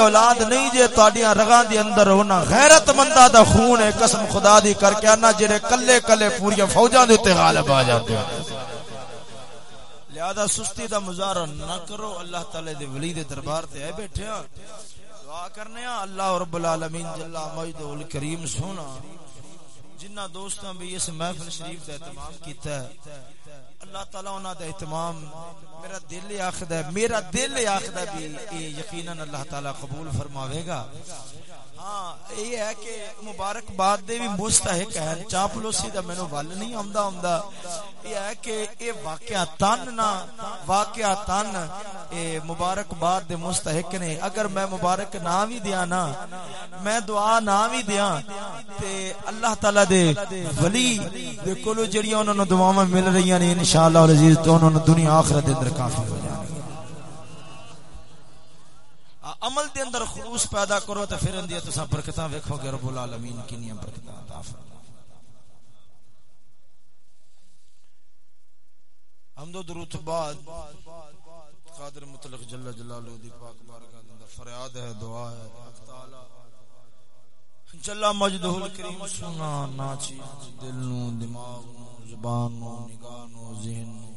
اولاد نہیں جے تہاڈیاں رگاں دے اندر ہونا غیرت مندہ دا خون ہے، قسم خدا دی کر کے انا جڑے کلے کلے پوری فوجاں دے تے غالب آ جاتے ہیں لہذا سستی دا مظاہرہ نہ کرو، اللہ تعالی دے ولی دے دربار تے اے بیٹھے ہاں۔ دعا کرنے ہاں اللہ رب العالمین جل مجد الکریم سونا۔ جنہ دوستاں بھی اس محفل شریف دا اہتمام کیتا ہے اللہ تعالی انہاں دا اہتمام، میرا دل آخد ہے، میرا دل آخد ہے بھی یقیناً اللہ تعالی قبول فرماوے گا۔ ہاں یہ ہے کہ مبارک باد دے بھی مستحق ہے چاپلوسی دا مینوں ول نہیں آندا آندا یہ ہے کہ اے واقعہ تن نہ واقعہ تن اے مبارک باد دے مستحق نے۔ اگر میں مبارک نہ بھی دیاں نا، میں دعا نہ بھی دیاں، تے اللہ تعالی دے ولی دے کولو جڑیاں انہاں نوں دعاواں مل رہی ہیں انشاءاللہ العزیز تو انہاں نوں دنیا آخرت اندر کافی ہو جائے عمل دے اندر خلوص پیدا کرو تے پھر اندی تساں برکتاں ویکھو گے، رب العالمین کی کینیاں برکتاں عطا فرما حمد و درود بعد قادر مطلق جل جلالہ دی پاک بارگاہ دے اندر فریاد ہے، دعا ہے حق تعالی۔ جل مجدہ الکریم سنا نا چیز دل نو، دماغ نو زبان نو، نگاہ نو، ذہن نو۔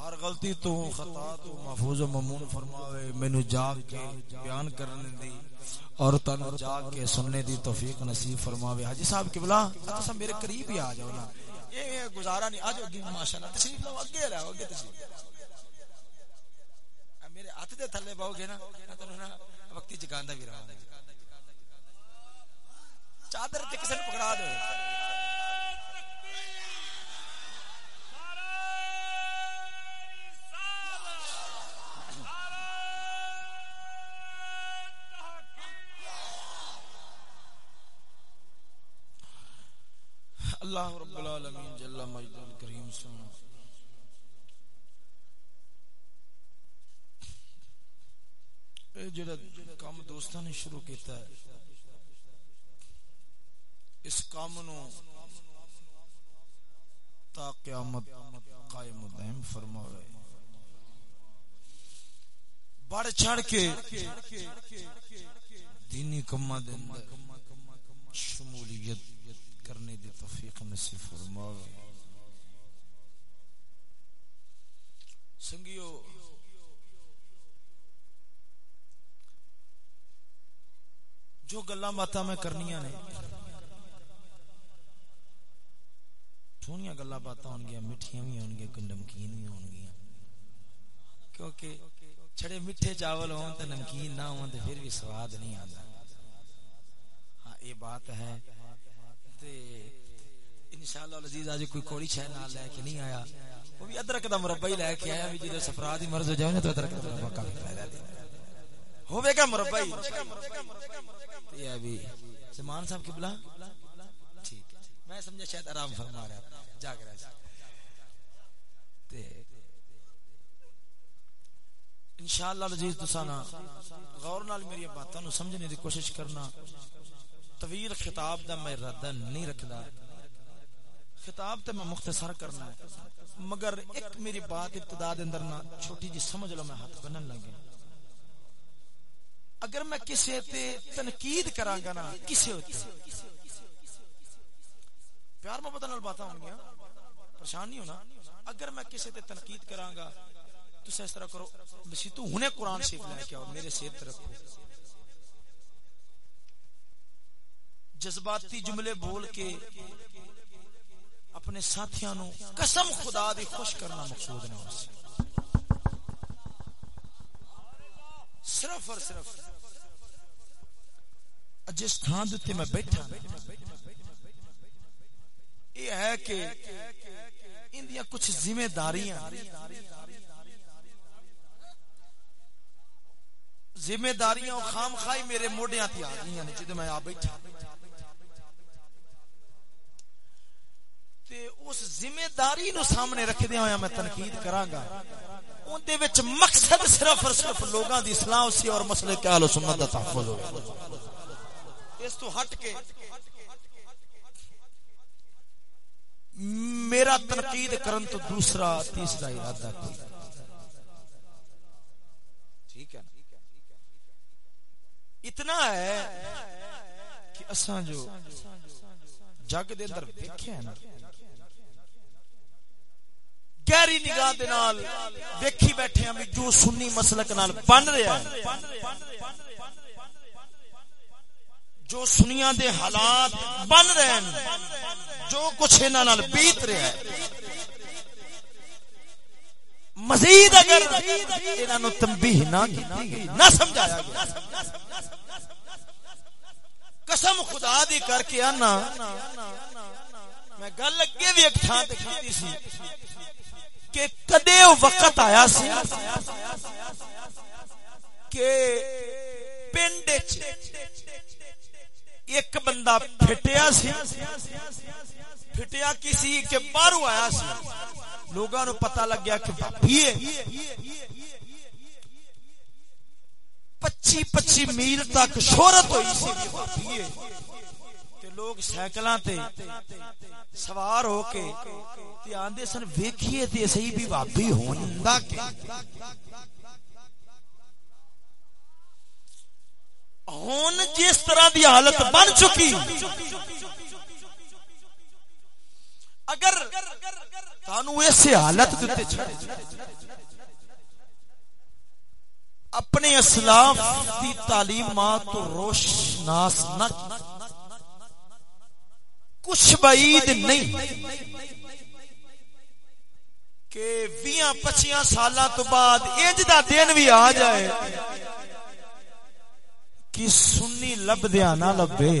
ہر غلطی تو خطا تو محفوظ و ممون فرماوے مینو جاگ کے بیان کرنے دی اور تن جاگ کے سننے دی توفیق نصیب فرماوے۔ حاجی صاحب، قبلہ تسا میرے قریب ہی آ جاؤ نا۔ یہ گزارا نہیں۔ آ جاؤ ماشاءاللہ، تشریف لو اگے رہو، اگے تشریف میرے ہاتھ دے تھلے باؤ گے نا وقتی جگاندا بھی رہا چادر تے کسے پکڑا دو۔ اللہ رب العالمین جل مجد الکریم سنا اے جڑا کام دوستاں نے شروع کیتا ہے، اس کام نو تا قیامت قائم و دائم فرماوے۔ بڑھ چڑھ کے دینی کما دے شمولیت کرنے دی توفیق نصیب فرماوے سنگیو، جو گلا باتاں میں کرنیاں نے سونیاں گلا باتاں ہون گیا میٹھیاں بھی ہون گیا نمکین بھی ہون گیا کیونکہ چھڑے میٹھے چاول ہون تے نمکین نہ ہون تے پھر بھی سواد نہیں آتا ہاں یہ بات ہے تے انشاءاللہ العزیز اج کوئی کوڑی نال لے کے نہیں آیا۔ وہ بھی ادرک دا مربع ہی لے کے آیا بھی جے سفرا دی مرض ہو جائے نا تو ادرک دا مربع کا دے ہوے گا مربع یہ ابھی سمان صاحب کی میں سمجھا شاید آرام فرما رہا جاگ رہا تے انشاءاللہ العزیز غور نال میری باتاں نو سمجھنے دی کوشش کرنا۔ طویل خطاب دا میں ردہ نہیں رکھدا۔ خطاب تے میں مختصر کرنا ہے، مگر ایک میری بات ابتدا دے اندر نا چھوٹی جی سمجھ لو میں ہاتھ بنن لگے اگر میں کسی تے تنقید کراں گا نا کسی ہوتی پیار محبت نال باتاں ہون گیا پریشان نہیں ہونا۔ اگر میں کسی تے تنقید کراں گا تو اس طرح کرو۔ بسی تو ہنے قرآن شریف لے کے آؤ، میرے سیر تے رکھو جذباتی جملے بول کے اپنے ساتھیاں نو قسم خدا دی خوش کرنا مقصود نہیں ہو صرف اور صرف جس تھان دیتے میں بیٹھا، یہ ہے کہ ان اندیاں کچھ ذمہ داریاں ذمہ داریاں خام خائی میرے موڈیاں تھی آ گئی ہیں جدے میں آ بیٹھا۔ تے اس ذمہ داری نو سامنے رکھ دیا ہویا میں تنقید کراں گا ان دے وچ مقصد صرف اور صرف لوگاں دی اصلاح اسی اور مسئلے کے اہل سنت دا تحفظ ہو اس تو ہٹ کے میرا تنقید کرن تو دوسرا تیسرا ارادہ کوئی ٹھیک ہے اتنا ہے کہ اساں جو جگ دے اندر دیکھے ہیں نا گہری نگاہ دے نال دیکھی بیٹھے ہیں جو سنی مسلک نال بن رہا ہے جو سنیا دے حالات بن رہے ہیں، جو کچھ انہاں نال بیت رہا ہے مزید اگر انہاں نو تنبیہ نہ کیتی گئی نہ سمجھایا گیا۔ قسم خدا دی کر کے آنا، میں گل اگے بھی ایک تھان تے کیتی سی۔ کہ کدے وقت آیا سی کہ پنڈ ایک بندہ پھٹیا سی؟ پھٹیا کسی کے باہر آیا سی؟ لوگوں نو پتہ لگ گیا کہ بھابی پچی پچی میل تک شہرت ہوئی سی بھابی لوگ سائیکلاں تے سوار ہو کے تے آندے سن، ویکھیے تے صحیح بھی بھابی ہوندا کہ ہون جس طرح دی حالت بن چکی۔ اگر تانو اس حالت دتے چھڑے اپنے اسلاف دی تعلیمات تو روشناس نہ کچھ بعید نہیں کہ ویاں پچیاں سالاں تو بعد انج دا دن بھی آ جائے کہ سنی لب دیا نہ لبے۔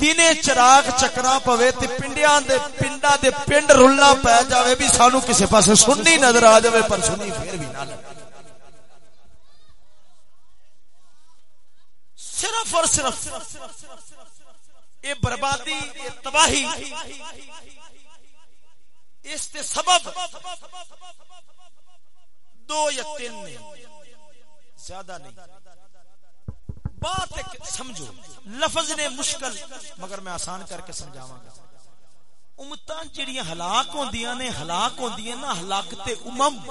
دنے چراغ چکرا پوے تے پنڈیاں دے پنڈا دے پنڈ رلنا پہ جاوے بھی سانو کسے پاسے سنی نظر آ جاوے پر سنی پھر بھی نہ لبے۔ صرف اور صرف یہ بربادی، یہ تباہی، اس کے سبب دو یا تین نے، زیادہ نہیں۔ بات ایک سمجھو، لفظ نے مشکل، مگر میں آسان کر کے سمجھاواں۔ گا امتاں جڑیاں ہلاک ہوندیاں نے، ہلاک ہوندیاں نا ہلاکت امم۔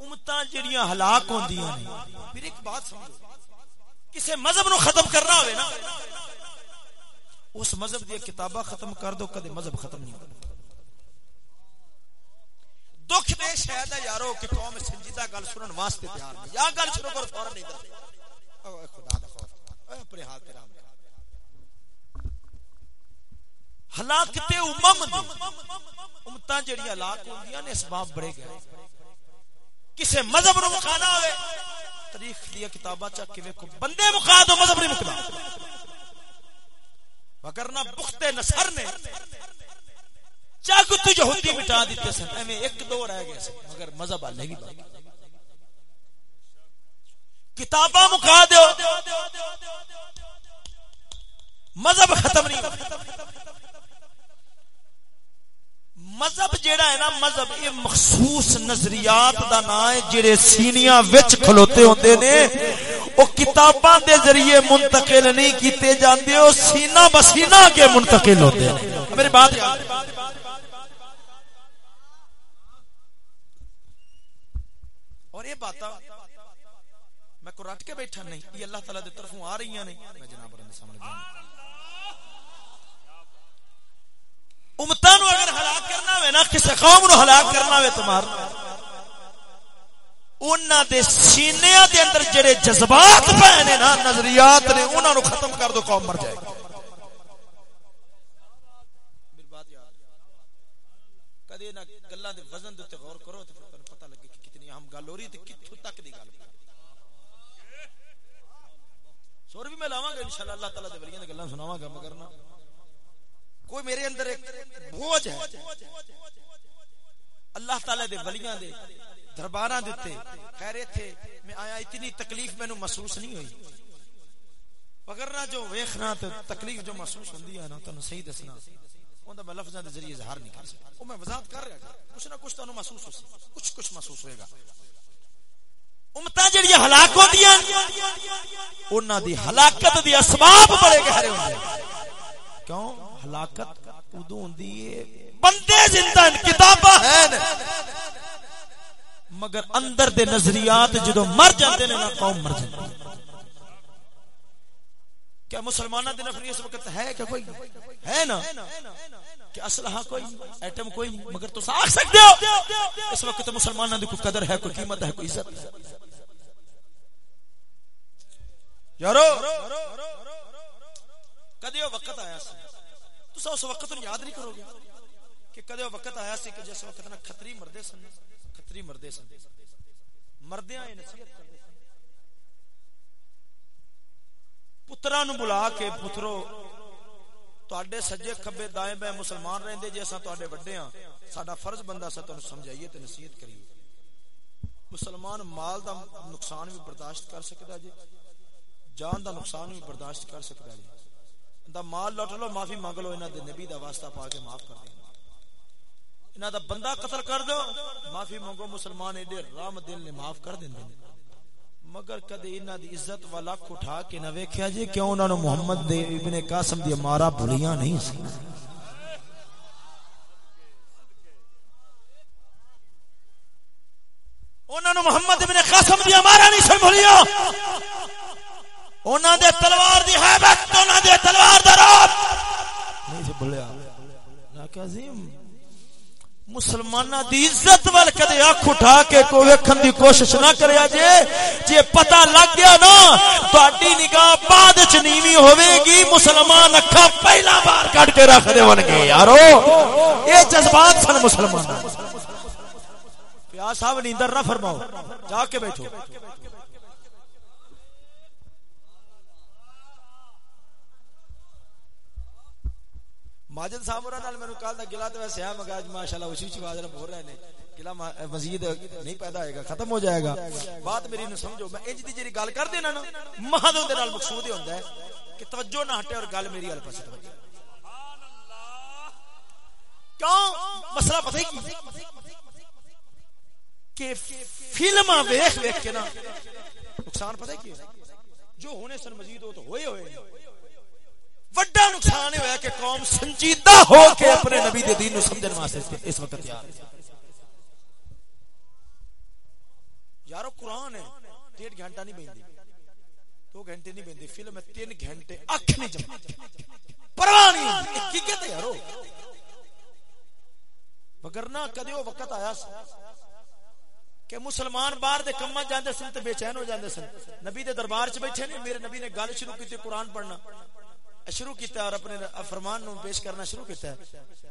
امتاں جڑیاں ہلاک ہوندیاں نے۔ پھر ایک بات سمجھو، کسے مذہب نو ختم کرنا ہوئے نا اس مذہب دی کتابہ ختم کر دو کدے مذہب ختم نہیں ہوتا۔ دکھ دے شاید ہے یارو کہ قوم سنجیدہ گل سنن واسطے تیار نہیں۔ یا گل شروع کر فوراً نہیں کرتے۔ اوہ خدا دا خوف۔ اوہ، اپنے حال کرام ہلاکت امم دی۔ امتاں جڑی ہلاک ہوندیاں نے اسباب بڑے گئے۔ کسے مذہب نو مکانا ہوئے، تاریخ دیا کتاباں چاہ کے ویکھو، بندے مکا دو مذہب نہیں مکنا وگرنہ بخت نصر نے چاگ تو یہودی مٹا دیتے سن، ایویں ایک دو رہ گئے سن، مگر مذہب اللہ بھی باقی کتاباں مکا دیو، مذہب ختم نہیں مذہب جیڑا ہے نا، مذہب یہ مخصوص نظریات دا نام ہے جڑے سینیاں وچ کھلوتے ہوندے نے، او کتاباں دے ذریعے منتقل نہیں کیتے جاندے، او سینہ بسینہ کے منتقل ہوتے ہیں میری بات اور یہ باتاں میں کو رٹ کے بیٹھا نہیں، یہ اللہ تعالی دی طرفوں آ رہی ہیں نہیں۔ میں جناب نے سامنے جانا نو اگر ہلاک کرنا ہوئے نا کسی قوم نو ہلاک کرنا ہوئے تمہارا۔ انہاں دے سینیاں دے اندر جڑے جذبات پے نے نا، نظریات نے انہاں نو ختم کر دو، قوم مر جائے گی۔ کدی نہ گلاں دے وزن دے غور کرو تے پتہ لگے کہ کتنی اہم گل ہو رہی تے کتھوں تک دی گل۔ سور بھی میں لاواں گا انشاءاللہ، اللہ تعالی دے ولیاں دی گلاں سناواں گا، مگر نہ۔ کوئی میرے اندر ایک بوجھ ہے۔ اللہ تعالی دے ولیاں دے درباراں دتے خیر ایتھے میں آیا، اتنی تکلیف مینوں محسوس نہیں ہوئی۔ وگرنہ جو ویکھنا تے تکلیف جو محسوس ہوندی ہے نا، تانوں صحیح دسنا۔ اوندا میں لفظاں دے ذریعے اظہار نہیں کر سکتا۔ او میں وضاحت کر رہا کچھ نہ کچھ تانوں محسوس ہو سی کچھ کچھ محسوس ہوئے گا۔ امتاں جڑیاں ہلاک ہوندیاں، انہاں دی ہلاکت دی اسباب بڑے گہرے ہوندے۔ کیوں؟ ہلاکت ادو ہوندی ہے۔ بندے زندہ کتاباں ہیں۔ مگر اندر دے نظریات جدو مر جاندے نے نا قوم مر جاندی۔ کیا مسلمانہ دی نفری اس وقت ہے کہ کوئی؟ ہے نا؟ کہ اسلحہ ہاں کوئی ایٹم کوئی، مگر تو ساکھ سکتے ہو۔ اس وقت مسلمانہ دی کوئی قدر ہے، کوئی قیمت ہے، کوئی عزت ہے۔ یارو! کدی وقت آیا سی؟ تو اس وقت یاد نہیں کرو گے؟ کہ کدی وقت آیا سی کہ جس وقت نا کھتری مردے سن، کھتری مردے سن۔ مردیاں نصیحت کر پترا نو بلا کے پترو تے سجے کبے دائیں بائیں مسلمان رہندے جی اصا تے وڈے ہاں۔ ساڈا فرض بندہ سا تمہیں سمجھائیے تے نصیحت کریے۔ مسلمان مال دا نقصان بھی برداشت کر سکتا جی جان دا نقصان بھی برداشت کر سکتا جی دا مال لوٹ لو، معافی مانگ لو، انہاں دے نبی دا واسطہ پا کے معاف کر دیں انہاں دا بندہ قتل کر دو، معافی مانگو، مسلمان ایڈے رام دل نے معاف کر دیں مگر کدی انہاں دی عزت والا اٹھا کے نہ ویکھیا جی کیوں انہاں نو محمد دے ابن قاسم دی مارا بھلیاں نہیں سی؟ انہاں نو محمد ابن قاسم دی مارا نہیں سی بھلیاں۔ انہاں دے تلوار دی ہیبت انہاں دے تلوار دا نہیں نا کہ عظیم۔ مسلمانہ دی عزت وال کدے اکھ اٹھا کے کوئی ویکھن دی کوشش نہ کریا جے جے پتہ لگ گیا نا تہاڈی نگاہ بعد وچ نیوی ہوے گی مسلمان اکھا پہلا بار کڈ کے رکھ دے ون گے یارو اے جذبات سن مسلمان پیاس صاحب نیندر نہ فرماؤ۔ جا کے بیٹھو۔ ماجد صاحب اور نال مینوں کال دا گلا تے ویسے ہے مگر اج ماشاءاللہ اسی چ واز بول رہے نے۔ گلا مزید نہیں پیدا ہوئے گا، ختم ہو جائے گا۔ بات میری نو سمجھو، میں انج دی جڑی گل کر دینا نا مہد دے نال مقصود ہوندا ہے کہ توجہ نہ ہٹے اور گل میری ال پاس توجہ۔ سبحان کیوں؟ مسئلہ پتہ ہی کی؟ کہ فلم ویکھ ویکھ کے نا، نقصان پتہ کی جو ہونے سن مزید ہو تو ہوئے ہوئے وڈا نقصان ہوا کہ قوم سنجیدہ ہو کے اپنے نبی دے دین نو سمجھن واسطے اس وقت تیار یارو، قرآن ہے، ڈیڑھ گھنٹہ نہیں بیندی دو گھنٹے نہیں بیندی فلم ہے، تین گھنٹے، اکھ نہیں جمع۔ پرواہ نہیں کی کہتے یارو؟ مگر نہ کدی وہ وقت آیا سا کہ مسلمان باہر دے کما جاندے سن تے بے چین ہو جاندے سن۔ نبی دے دربار چ بیٹھے نہیں میرے نبی نے گل شروع کی قرآن پڑھنا۔ شروع کیتا اور اپنے فرمان نو پیش کرنا شروع کیتا ہے۔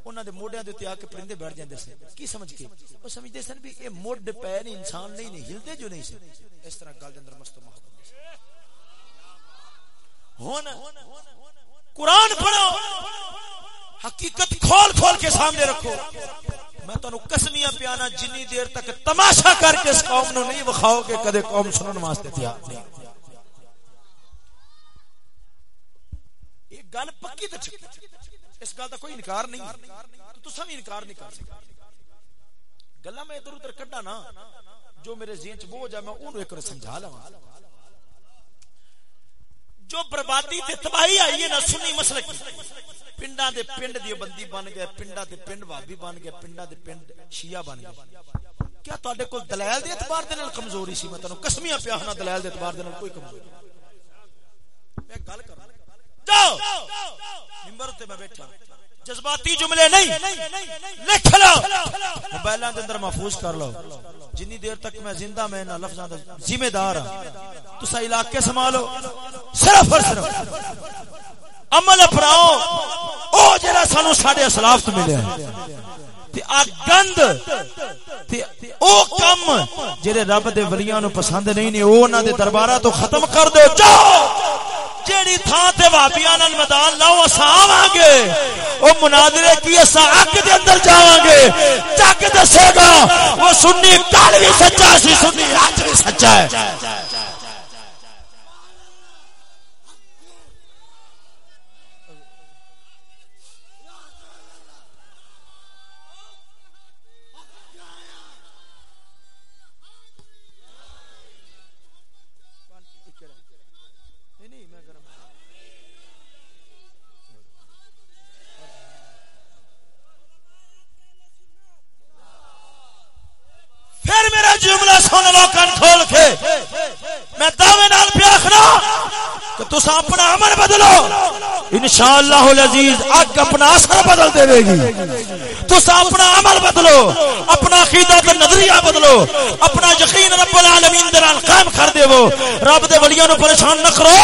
انہاں دے موڈیاں دے تے آ کے پرندے بیٹھ جاندے سن۔ کی سمجھ کے؟ او سمجھدے سن بھی اے موڈ پے نہیں، انسان نہیں نہیں ہلدے جو نہیں سن۔ اس طرح گل دے اندر مست محبت ہن، قرآن پڑھو۔ حقیقت کھول کھول کے سامنے رکھو۔ میں تانوں قسمیاں پیانا جنی دیر تک تماشا کر کے اس قوم نو نہیں وکھاؤ کہ کدے قوم سنن واسطے تیار نہیں۔ گل پکی تو اس گل کا کوئی انکار نہیں۔ تو سب انکار نہیں کر سکتے۔ گلا میں ادھر ادھر کڈا نا جو میرے ذہن چ بوجھ ہے میں اونوں ایک سمجھا لواں۔ جو بربادی تے تباہی آئی ہے نا، سنی مسلک۔ پنڈا دے پنڈ دی بندی بن گئے پنڈا دے پنڈ وابی بن گئے پنڈا دے پنڈ شیعہ بن گئے۔ کیا تواڈے کول دلائل دے اعتبار دے نال کمزوری سی؟ میں تانوں قسمیاں پیاہنا دلائل دے اعتبار دے نال کوئی کمزوری میں گل کر جاؤ! ممبر تے میں بیٹھا۔ جذباتی جملے نہیں۔ لکھ لو۔ موبائلاں دے اندر محفوظ کر لو۔ جنی دیر تک میں زندہ میں نہ لفظاں دا ذمہ دار ہاں۔ تسا علاقے سنبھالو۔ صرف اور صرف۔ عمل اپناؤ۔ او جڑا سانو ساڈے اسلاف تو ملیا تے آ گند۔ تے او کم جڑے رب دے ولیاں نو پسند نہیں نے، او انہاں دے درباراں تو ختم کر دو۔ جاؤ! جیڑی تھا تے وابیاں نال میدان لاؤ اسا آواں گے او مناظرے کی اسا حق دے اندر جاواں گے جگ دسے گا وہ سنی کل بھی سچا سی سنی اج بھی سچا ہے۔ بدلو۔ انشاءاللہ العزیز اگ اپنا اثر بدل دے گی۔ تسا اپنا عمل بدلو، اپنا عقیدہ تے نظریہ بدلو، اپنا یقین رب العالمین دے نال قائم کر دیو۔ رب دے ولیاں نو پریشان نہ کرو،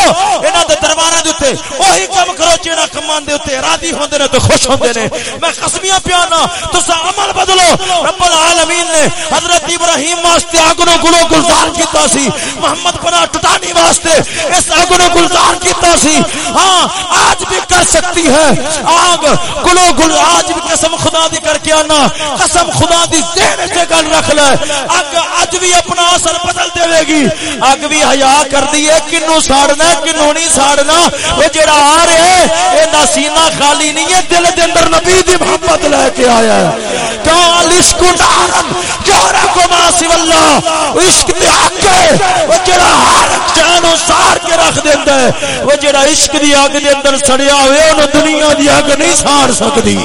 انہاں دے درباراں دے اوتے وہی کم کرو جڑا کمان دے اوتے راضی ہوندے نے تے خوش ہوندے نے۔ میں قسمیاں پیانا تسا عمل بدلو۔ رب العالمین نے حضرت ابراہیم واسطے اگنو گلو گلزار کیتا سی، محمد پناہ ٹٹانی واسطے اس اگنو گلزار کیتا سی۔ ہاں آج بھی کر سکتی ہے۔ آگ، گلو گل، آج بھی قسم خدا دی کر کے آنا۔ قسم خدا دی ذہن سے گل رکھ لے۔ اگ آج بھی اپنا اثر بدل دے گی۔ اگ بھی حیا کر دی ہے کنو ساڑنا کنو نہیں ساڑنا۔ وہ جڑا آ رہے اے دا سینہ خالی نہیں ہے، دل دے اندر نبی دی محبت لے کے آیا ہے۔ کیوں عشق نارن کیوں رکھو ماسی واللہ عشق دی حق ہے۔ وہ جڑا ہر جانو سار کے رکھ دیندا ہے۔ وہ جڑا عشق دی اگ دے اندر سڑیا ہوئے، انہوں دنیا دی اگ نہیں سار سکتی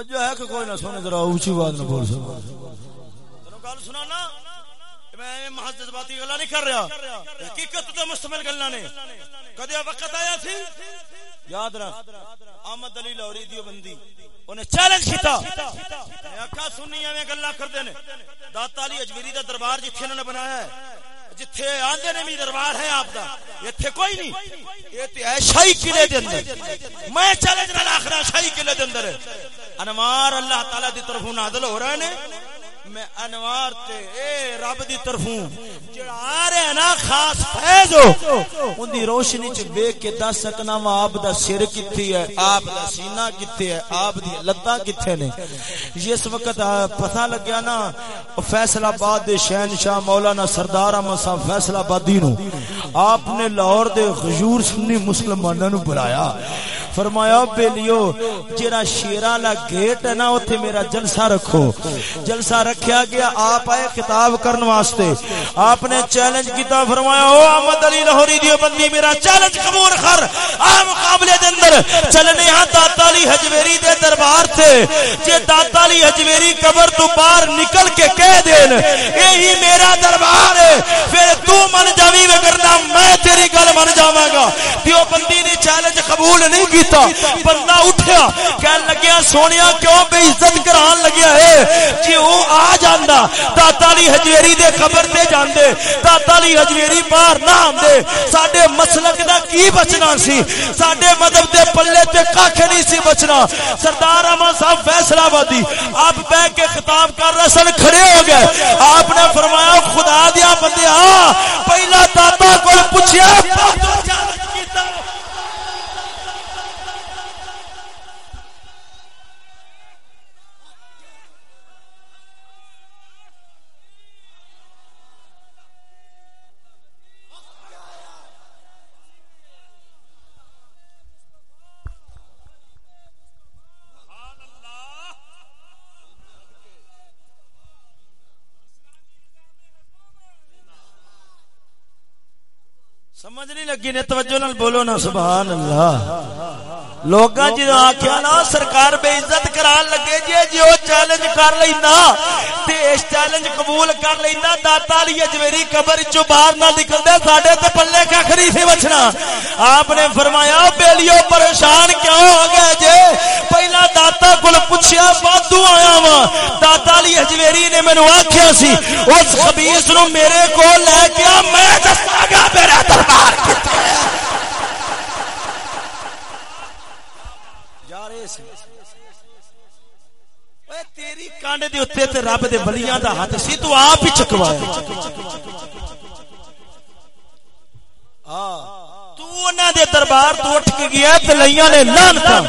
توجہ ہے کہ کوئی نہ سونے ذرا اونچی بات نہ بول سکتا گل سنانا میں محض جذباتی گلا نہیں کر رہا۔ حقیقت گلا نے۔ وقت آیا تھی؟ یاد رکھ احمد علی لاہوری دیو بندی۔ انہیں چیلنج کیتا۔ اکھا سنی ایویں گلا کردے نے۔ داتا علی اجمیری دا دربار جتھے انہوں نے بنایا ہے۔ جتھے آندے نے بھی دربار ہے آپ دا، ایتھے کوئی نہیں۔ یہ تے ہے شاہی قلعے دے اندر۔ میں چلے نال آخرا شاہی قلعے دے اندر۔ انوار اللہ تعالی دی طرفوں نازل ہو رہے نے۔ میں انوار تے، اے رب دی طرفوں، جڑا آ رہا ہے نا، خاص فیض ہو، ان دی روشنی چ دیکھ کے دس سکنا وا، آپ دا سر کتھی ہے، آپ دا سینہ کتھے ہے، آپ دی لتاں کتھے نے۔ جس وقت پتہ لگیا نا، فیصل آباد دے شہنشاہ مولانا سردار احمد صاحب فیصل آبادی نو، آپ نے لاہور دے غیور سنی مسلماناں نو بلایا۔ فرمایا بیلیو جیرا شیرا لا گیٹ ہے نا، اوتھے میرا جلسہ رکھو۔ جلسہ رکھ رکھیا گیا، آپ آئے خطاب کرن واسطے۔ آپ نے چیلنج کیتا، فرمایا، او احمد علی لاہوری دیو بندی، میرا چیلنج قبول کر۔ آ مقابلے دے اندر چلنے ہاں داتا علی حجویری دے دربار تے، جے داتا علی حجویری قبر تو باہر نکل کے کہہ دین، یہی میرا دربار ہے۔ پھر تو من جاوی وگرنا میں تیری گل من جاواں گا دیو بندی نے چیلنج قبول نہیں کیتا۔ بندہ اٹھیا، کہن لگیا، سونیا کیوں بے عزت کران لگیا ہے؟ جی او آ جاندا داتا علی حجویری دے قبر تے جاندے۔ داتا علی حجویری باہر نہ آندے۔ ساڈے مسلک دا کی بچنا سی؟ ساڈے مذہب دے پلے تے کاکھ نہیں سی بچنا سردار احمد صاحب، فیصلہ آبادی۔ آپ بہ کے خطاب کر رہے سن کھڑے ہو گئے۔ آپ نے فرمایا، خدا دیا بندیا پہلا دادا کو پوچھا لگی نے توجہ نال بولو نا سبحان اللہ۔ لوگاں جدو آخیا نا سرکار بے عزت کران لگے جی جی وہ چیلنج کر لینا تے اس چیلنج قبول کر لینا داتا علی اجمیری قبر چوں باہر نہ نکلدے، ساڈے تے پلے کھ نہیں سی بچنا آپ نے فرمایا بیلیو پریشان کیوں ہو گئے جے؟ پہلا داتا کول پوچھیا، بادو آیا وا داتا علی اجمیری نے مینوں آکھیا سی، اس خبیث نو میرے کول لے کے میں دساں گا میرا دربار کتے تیری کانڈ دے اتنے تے رب دے ولیاں دا ہاتھ سی تو آپ ہی چکوایا دے دربار تو اٹھ کے گیا تے لیاں نے لانتا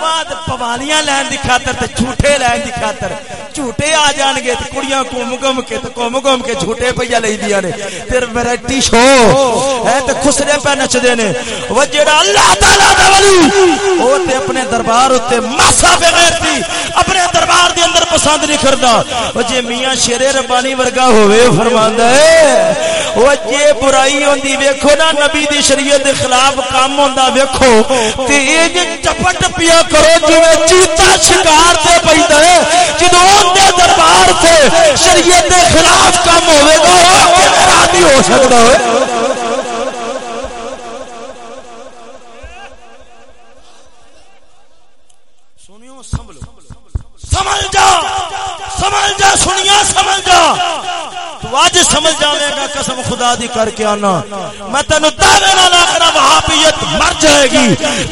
بعد پوالیاں لین دی خاطر تے جھوٹے لین دی خاطر جھوٹے آ جان گے تے کڑیاں گم گم کے تے گم گم کے جھوٹے پیا لئی لیندیاں نے پھر ویرائٹی شو ہے تے خسرے پہ نچدے نے وہ جڑا اللہ تعالی دا ولی او تے اپنے دربار تے ماسا بغیر تھی اپنے دربار دے اندر پسند نہیں کردا او جے میاں شیر ربانی ورگا ہوئے فرماندا ہے او جے برائی ہوندی ویکھو نا نبی دی شریعت دے خلاف کام ہوندا ویکھو۔ تے اے جے چپٹ پیا کرو، جویں چیتا شکار تے پیندا ہے، جدوں اون دے دربار تے شریعت دے خلاف کام ہوے گا او کیویں راضی ہو سکدا ہے۔ سمجھ جا۔ سمجھ جا سنیا سمجھ جا تو آج سمجھ جاوے گا، قسم خدا دی کر کے آنا۔ میں تینو دعوے نال آخرا وہابیت مر جائے گی،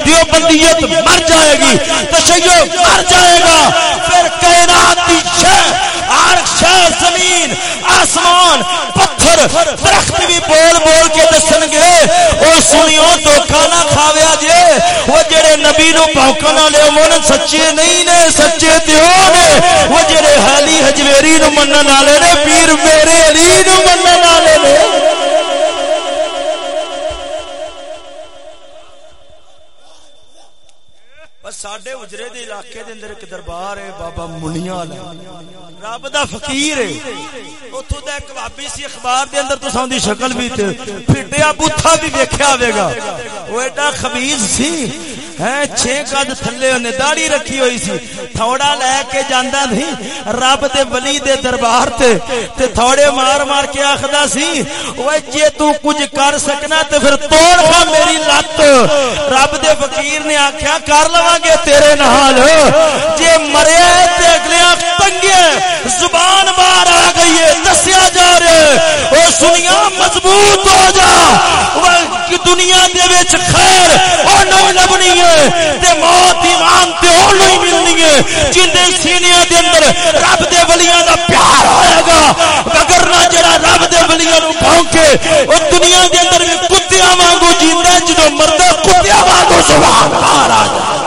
دیوبندیت مر جائے گی، تشیع مر جائے گا۔ پھر کائنات دی شے شہر زمین، آسمان، پتھر، درخت بھی بول بول کے دسن گے۔ او سنیو تو کھانا کھاویا جے۔ وہ جڑے نبی نو پھونکن والے من سچے نہیں نے، سچے دیو نے۔ وہ جڑے حالی حجویری نو منن والے نے، پیر میرے علی نو منن والے ساڈے اجرے دے علاقے دے اندر ایک دربار ہے بابا منیا والا رب دا فقیر ہے اوتھوں دا ایک بابی سی اخبار دے اندر تساں دی شکل بھی تے پھٹیا بوتھا بھی ویکھیا ہوے گا او ایڈا خبیث سی ہے چھ قد تھلے نے داڑھی رکھی ہوئی سی تھوڑا لے کے جاندا نہیں رب دے ولی دے دربار تے تے تھوڑے مار مار کے آکھدا سی اوے جے تو کچھ کر سکنا تے پھر توڑ کھا میری لت رب دے فقیر نے آکھیا کر لواں گے تیرے نال۔ جے مریا تے اگلے تنگے زبان باہر آ گئی ہے، دسیا جا رہے او سنیا مضبوط ہو جا۔ کہ دنیا دے وچ خیر او نو لبنی ہے۔ تے موت ایمان تے او نہیں ملنی ہے۔ جن دے سینے دے اندر رب دے ولیاں دا پیار ہوئے گا، مگر نہ جڑا رب دے ولیاں نو بھونکے، او دنیا دے اندر بھی کتیاں وانگو جیندا جدوں مردا کتیاں وانگو سبحان اللہ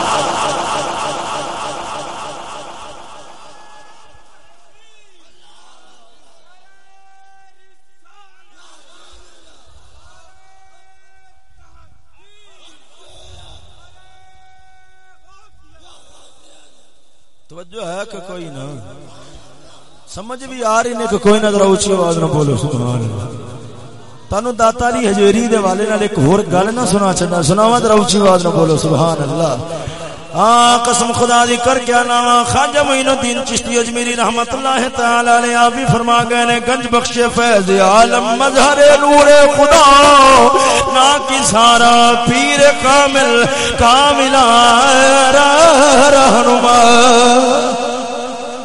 توجہ ہے کہ کوئی نہ۔ سمجھ بھی آ رہی نے کہ کوئی نہ ذرا اونچی آواز نہ بولو، سبحان اللہ۔ تانوں داتا علی حجویری دے والے نال ایک ہور گل نہ سنا چھڈا سناواں ذرا اونچی آواز نہ بولو، سبحان اللہ۔ ہاں قسم خدا دی کر کے نام خواجہ معین الدین چشتی اجمیری رحمت اللہ تعالی علیہ آپ بھی فرما گئے نے، گنج بخش فیض عالم مظہر نور خدا۔ نا کی سارا پیر کامل کاملا رہنما۔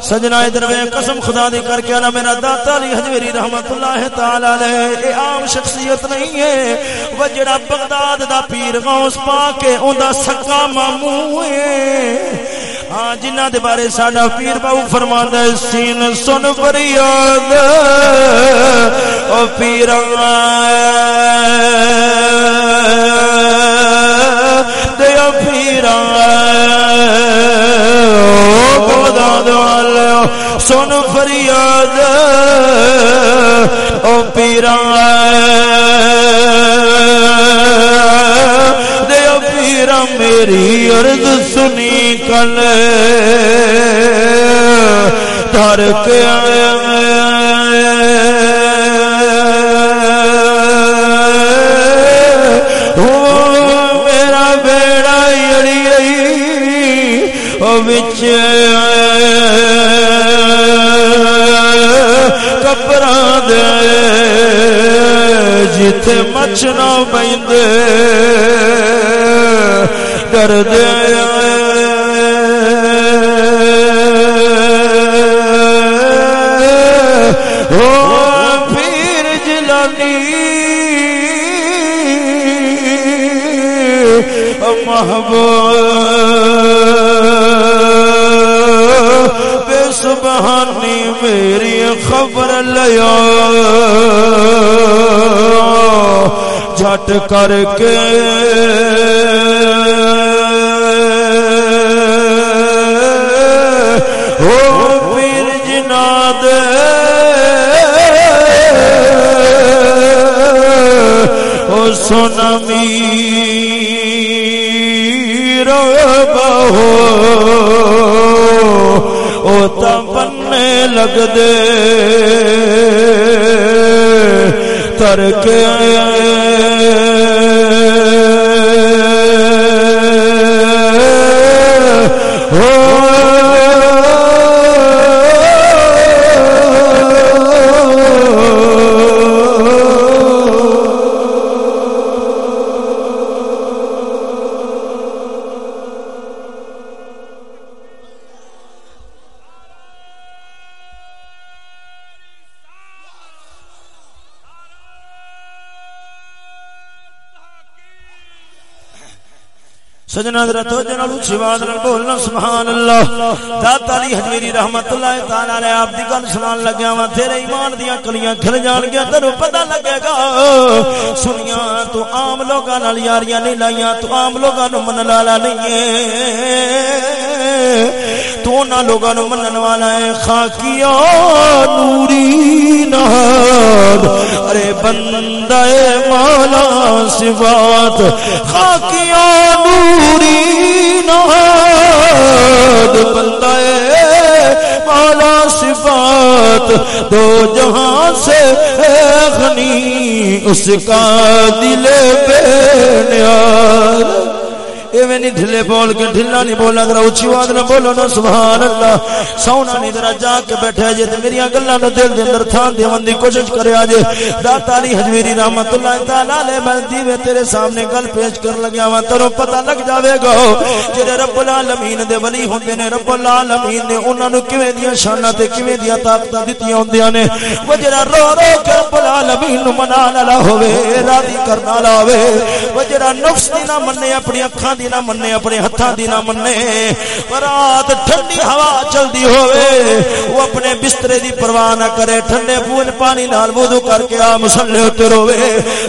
سجنا ادھر وے قسم خدا دی کر کے نا میرا داتا علی حجویری رحمت اللہ تعالی علیہ، اے عام شخصیت نہیں ہے۔ وہ جڑا بغداد دا پیر غوث پاک ہے اوندا سکا مامو ہے۔ ہاں جنہ دے بارے ساڈا پیر باو فرماندا ہے، سین سن فریاد۔ او پیراں دے او پیر اللہ پیراں سن فریاد او پیرا دے پیرا میری عرض سنی کل۔ دھر کے میرا بیڑا اڑی بچ جت مچھنا بند درد پیر جلانی محبوب سبحانی۔ میری خبر لیا جھٹ کر کے۔ سنمی لگ دے ترک سجنا حضرت تو جناب شیواد نال بولنا سبحان اللہ داتا علی حجویری رحمت اللہ تعالی علیہ اپ دی گل سنان لگا وا تیرے ایمان دیاں کلیاں کھل جان گیا تینو پتہ لگے گا۔ سنیاں، تو عام لوکاں نال یاریاں نہیں لائیاں، تو عام لوکاں نو من لالا نہیں ہے۔ تو نہ لوگاں نو منن والا ہے خاکیا نوری نہاد ارے بندہ مولا صفات خاکیا نوری نہاد بندہ مالا صفات دو جہاں سے غنی، اس کا دل بے نیار ایویں نہیں ڈھلے بول کے ڈھلا نہیں بولا ذرا اونچی آواز نہ بولو نا سبحان اللہ سونا نہیں ذرا جا کے بیٹھے جے جی، تے میری گلاں نو دل دے اندر تھان دیون دی کوشش کریا جے داتا علی حجویری رحمت اللہ تعالی علیہ میں دیوے تیرے سامنے گل پیش کر لگیا وا تینو پتہ لگ جاوے گا۔ جڑے رب العالمین دے ولی ہوندے نے، رب العالمین نے انہاں نو کیویں دیاں شاناں تے کیویں دیاں طاقتاں دتیاں ہوندیاں نے۔ وہ جڑا رو رو کے رب العالمین نو منان والا ہوے راضی کرنا والا ہوے وہ جڑا نفس دی نہ مننے، اپنی اکھاں دی دی نہ مننے، اپنے ہتھاں دی نہ مننے۔ رات ٹھنڈی ہوا چلدی ہوے وہ اپنے بسترے دی پرواہ نہ کرے، ٹھنڈے پون پانی نال وضو کر کے آ مصلی تے روے